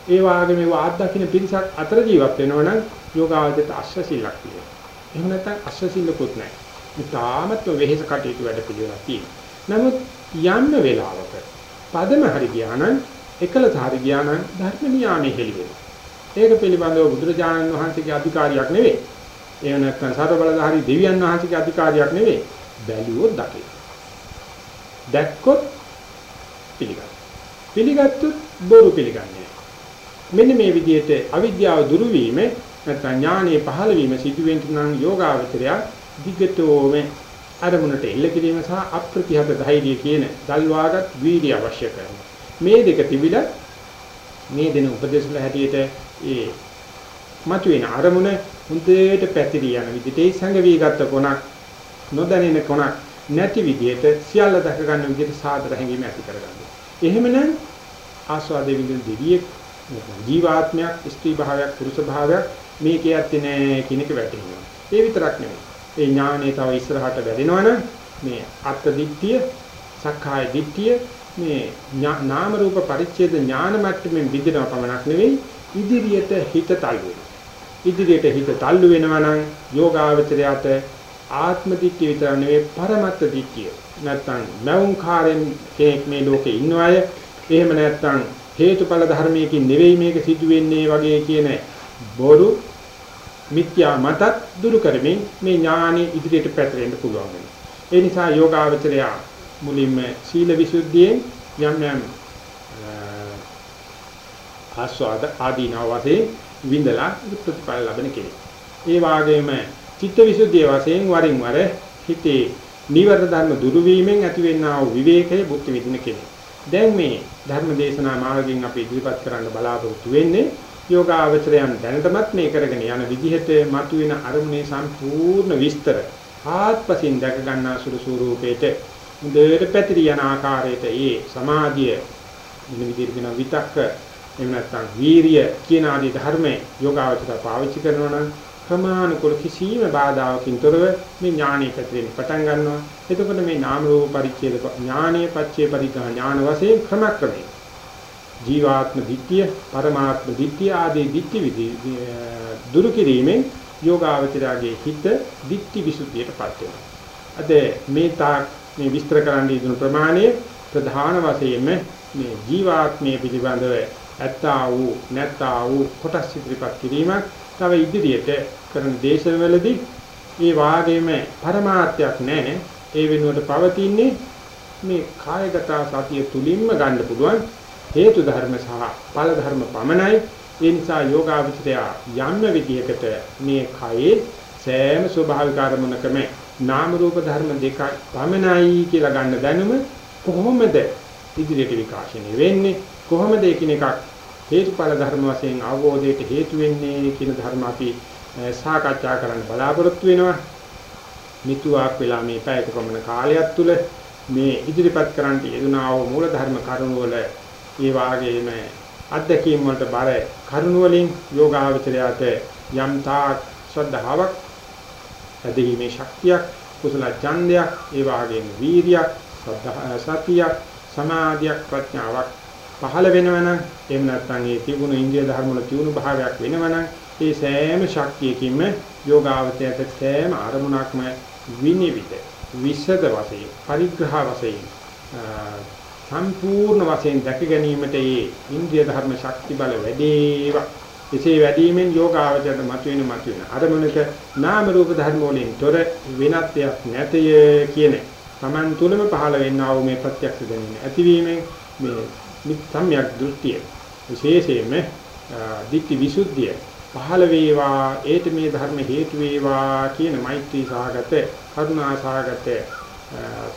ඒ වාගේ මේ වාද දකින්න පිරිසක් අතර ජීවත් වෙනවා නම් යෝගාවචරයට අශ්වසිල්ලක් තියෙනවා. එහෙම නැත්නම් අශ්වසිල්ලකුත් නැහැ. මේ තාමත් වෙහෙස කටයුතු වැඩ පිළිවෙලක් තියෙනවා. නමුත් යන්න වෙලාවක පදම හරි ගියා නම් එකලස හරි ගියා නම් ධර්ම නියාමයේ හෙළි වෙනවා. ඒක පිළිබඳව බුදුරජාණන් වහන්සේගේ අධිකාරියක් නෙවෙයි. එහෙම නැත්නම් සතර බලධාරී දෙවියන් වහන්සේගේ අධිකාරියක් නෙවෙයි. බැලුවොත් දකින්න. දැක්කොත් පිළිගන්න. පිළිගත්තොත් බොරු පිළිගන්නේ. මෙන්න මේ විදිහට අවිද්‍යාව දුරු වීම නැත්නම් ඥානයේ පහළ වීම සිදුවෙන්න නම් යෝගාවචරය දිගටම අරමුණට එල්ල කිරීම සහ අප්‍රතිහත ධෛර්යය කියන දල්වාගත් වීර්ය අවශ්‍ය කරනවා. මේ දෙක තිබිලා මේ දෙන උපදේශ වල හැටියට ඒ මතුවෙන අරමුණ හුඳේට පැතිරී යන විදිහට ඒ සංගවී ගත්ත කොනක් නොදැනෙන කොනක් නැති විදිහට සියල්ල දැක ගන්න විදිහට සාදර හැඟීම ඇති කරගන්නවා. එහෙමනම් ආස්වාදයේ විදිහට දෙවියෙක් ජීවාත්මයක් ස්ත්‍රී භාවයක් පුරුෂ භාවයක් මේකේ ඇත්තේ නෑ කියන එක වැටහෙනවා. ඒ විතරක් නෙමෙයි. ඒ ඥානය තව ඉස්සරහට වැඩෙනවනම් මේ අත්ත් දිට්ඨිය, සක්කාය දිට්ඨිය මේ නාම රූප පරිච්ඡේද ඥාන මට්ටමින් විදිනව පමණක් නෙවෙයි ඉදිරියට හිත තල්ලු ඉදිරියට හිත තල්ලු වෙනවා නම් යෝගාවචරයට ආත්ම දිට්ඨිය විතර නෙවෙයි පරමත්ත දිට්ඨිය. නැත්තම් මෞංකාරයෙන් කෙනෙක් මේ ලෝකේ ඉන්න අය එහෙම නැත්තම් හේතුඵල ධර්මයකින් නෙවෙයි මේක සිදු වෙන්නේ වගේ කියන බොරු මිත්‍යා මතත් දුරු කරමින් මේ ඥානෙ ඉදිරියට පැතිරෙන්න පුළුවන් වෙනවා. ඒ නිසා යෝගාවචරය මුලින්ම සීල විසුද්ධියෙන් යම් යම් ආස්වාද ආදීනව වශයෙන් විඳලා ප්‍රතිඵල ලබන කෙනෙක්. ඒ වාගේම චිත්ත විසුද්ධිය වශයෙන් වරින් වර හිතේ නිවර ධර්ම දුරු වීමෙන් ඇතිවෙනා වූ විවේකයේ භුක්ති විඳින කෙනෙක්. දැන් මේ ධර්ම දේශනා මාර්ගයෙන් අපි ඉදිරිපත් කරන්න බලාපොරොත්තු වෙන්නේ යෝගාවචරයන් දැනටමත් මේ කරගෙන යන විදිහට මතුවෙන අරමුණේ සම්පූර්ණ විස්තර ආත්පසින් දැක ගන්නා සුළු ස්වරූපේට මුදේට පැතිරි යන ආකාරයට ඒ සමාධිය මෙන්න විදිහට කියන විතක්ක එහෙම නැත්නම් වීරිය කියන ආදී ධර්මයේ යෝගාවචර පාවිච්චි කරනවා නම් ප්‍රමාණිකුල කිසියම් බාධාවකින් තොරව මේ ඥානීය පැතිරෙන්න පටන් ගන්නවා. එතකොට මේ නාම රූප පරිච්ඡේද ඥානීය පච්චේ පරිග්‍රහ ඥාන වශයෙන් ක්‍රමක්‍රමයෙන් ජීවාත්ම දිට්ඨිය, පරමාත්ම දිට්ඨිය ආදී දිට්ඨි විදි දුරු කිරීමෙන් යෝගාවචරයේ හිත දිට්ඨි විසුද්ධියටපත් වෙනවා. අද මේ තාක් මේ විස්තර කරන්න ඉදුණු ප්‍රමාණය ප්‍රධාන වශයෙන්ම මේ ජීවාත්මයේ පිළිබඳව ඇත්තා වූ නැත්තා වූ කොටස් ඉදිරිපත් කිරීමක් තව ඉදිරියට කරන දේශනවලදී මේ වාගේම પરමාර්ථයක් නැහැ. ඒ වෙනුවට පවතින්නේ මේ කායගත සතිය තුලින්ම ගන්න පුළුවන්. හේතු ධර්ම සහ ඵල ධර්ම පමණයි. ඒ නිසා යෝගාවචරය යම් විදියකට මේ කයේ සෑම ස්වභාවික අරමුණකම නාම රූප ධර්ම දෙක පමණයි කියලා ගන්න දැනුම කොහොමද ඉදිරියට විකාශනය වෙන්නේ? කොහොමද එකිනෙකක් හේතුඵල ධර්ම වශයෙන් අවබෝධයට හේතු වෙන්නේ කියන ධර්ම අපි සාකච්ඡා කරන්න බලාපොරොත්තු වෙනවා. මිතුවාක් වෙලා මේ පැයක පමණ කාලයක් තුල මේ ඉදිරිපත් කරන්නට යෙදුනා වූ මූල ධර්ම කරුණු වල ඒ වාගේම අධ්‍යක්ීම් වලට බර කරුණ වලින් යෝගාවචරයට යම් තාක් ශ්‍රද්ධාවක් ඇදහිීමේ ශක්තියක් කුසල ඡන්දයක් ඒ වාගේම වීරියක් සතියක් සමාධියක් ප්‍රඥාවක් පහළ වෙනවනම් එහෙම නැත්නම් ඒ තිබුණු ඉන්දිය ධර්ම වල තියුණු භාවයක් වෙනවනම් ඒ සෑම ශක්තියකින්ම යෝගාවචරයට සෑම අරමුණක්ම විනිවිද විසද වශයෙන් පරිග්‍රහ වශයෙන් සම්පූර්ණ වශයෙන් දැක ගැනීමට මේ ඉන්ද්‍රිය ධර්ම ශක්ති බල වැඩේවා. එසේ වැඩිමෙන් යෝගාවචරයට මතුවෙන මතුවෙන අරමුණක නාම රූප ධර්ම වලින් තොර වෙනත් දෙයක් නැතය කියන Taman තුලම පහළ වෙන්නා වූ මේ ප්‍රත්‍යක්ෂ දැනීම ඇතිවීමෙන් මේ සම්‍යක් දෘෂ්ටිය විශේෂයෙන්ම ditthi visuddhiය පහළ වේවා ඒට මේ ධර්ම හේතු වේවා කියන මෛත්‍රී සාගත කරුණා සාගත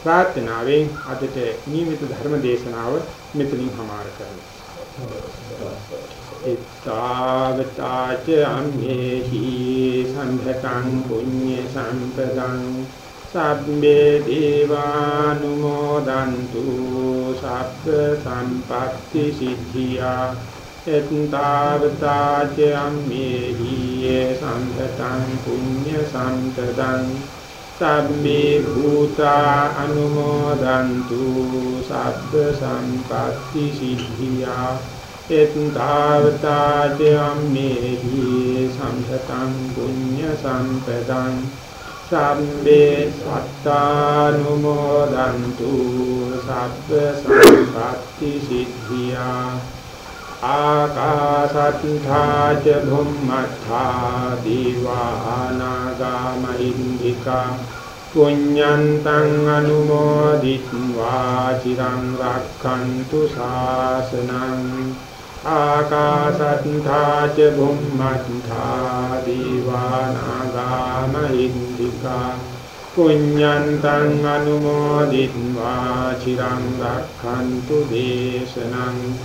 ප්‍රාර්ථනාවෙන් අදට නියමිත ධර්ම දේශනාව මෙතනින් හමාර කරනවා. ඉත්තාවතාච අම්මේහි සම්භතං පුඤ්ඤ සම්පදං සබ්බේ දේවානුමෝදන්තු සබ්බ සම්පත්‍ති සිද්ධියා. එත්තාවතාච අම්මේහි සම්භතං පුඤ්ඤ සම්පදං සබ්බේ භූතා අනුමෝදන්තු සබ්බ සම්පත්‍ති සිද්ධියා. එත්තාවතා චම්මේහි සම්පතං පුඤ්ඤ සම්පදං සම්බේ සත්තානුමෝදන්තු සබ්බ සම්පත්‍ති සිද්ධියා ආකාසත්තා ච භුම්මත්තා දීවානාගා මහින්దికා පුඤ්ඤන්තං අනුමෝදිත්වා චිරං රක්ඛන්තු ශාසනං ආකාසත්ථාච බුම්මත්ථා දීවානාගාන ඉන්දිකා පුඤ්ඤන්තං අනුමෝදිත්වා චිරං රක්ඛන්තු දේශනං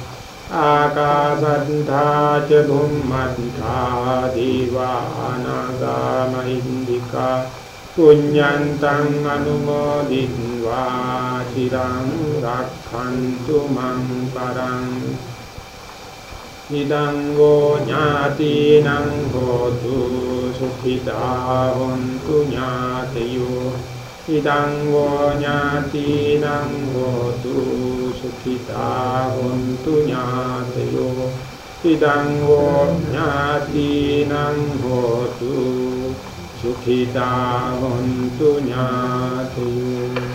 ආකාසත්ථාච බුම්මත්ථා දීවානාගාන ඉන්දිකා පුඤ්ඤන්තං අනුමෝදිත්වා චිරං රක්ඛන්තු මං පරං ඉදං ගෝ ඥාතිනං හෝතු සුඛිතා හොන්තු ඥාතයෝ ඉදං ගෝ ඥාතිනං හෝතු සුඛිතා හොන්තු ඥාතයෝ ඉදං ගෝ ඥාතිනං හෝතු සුඛිතා හොන්තු ඥාතයෝ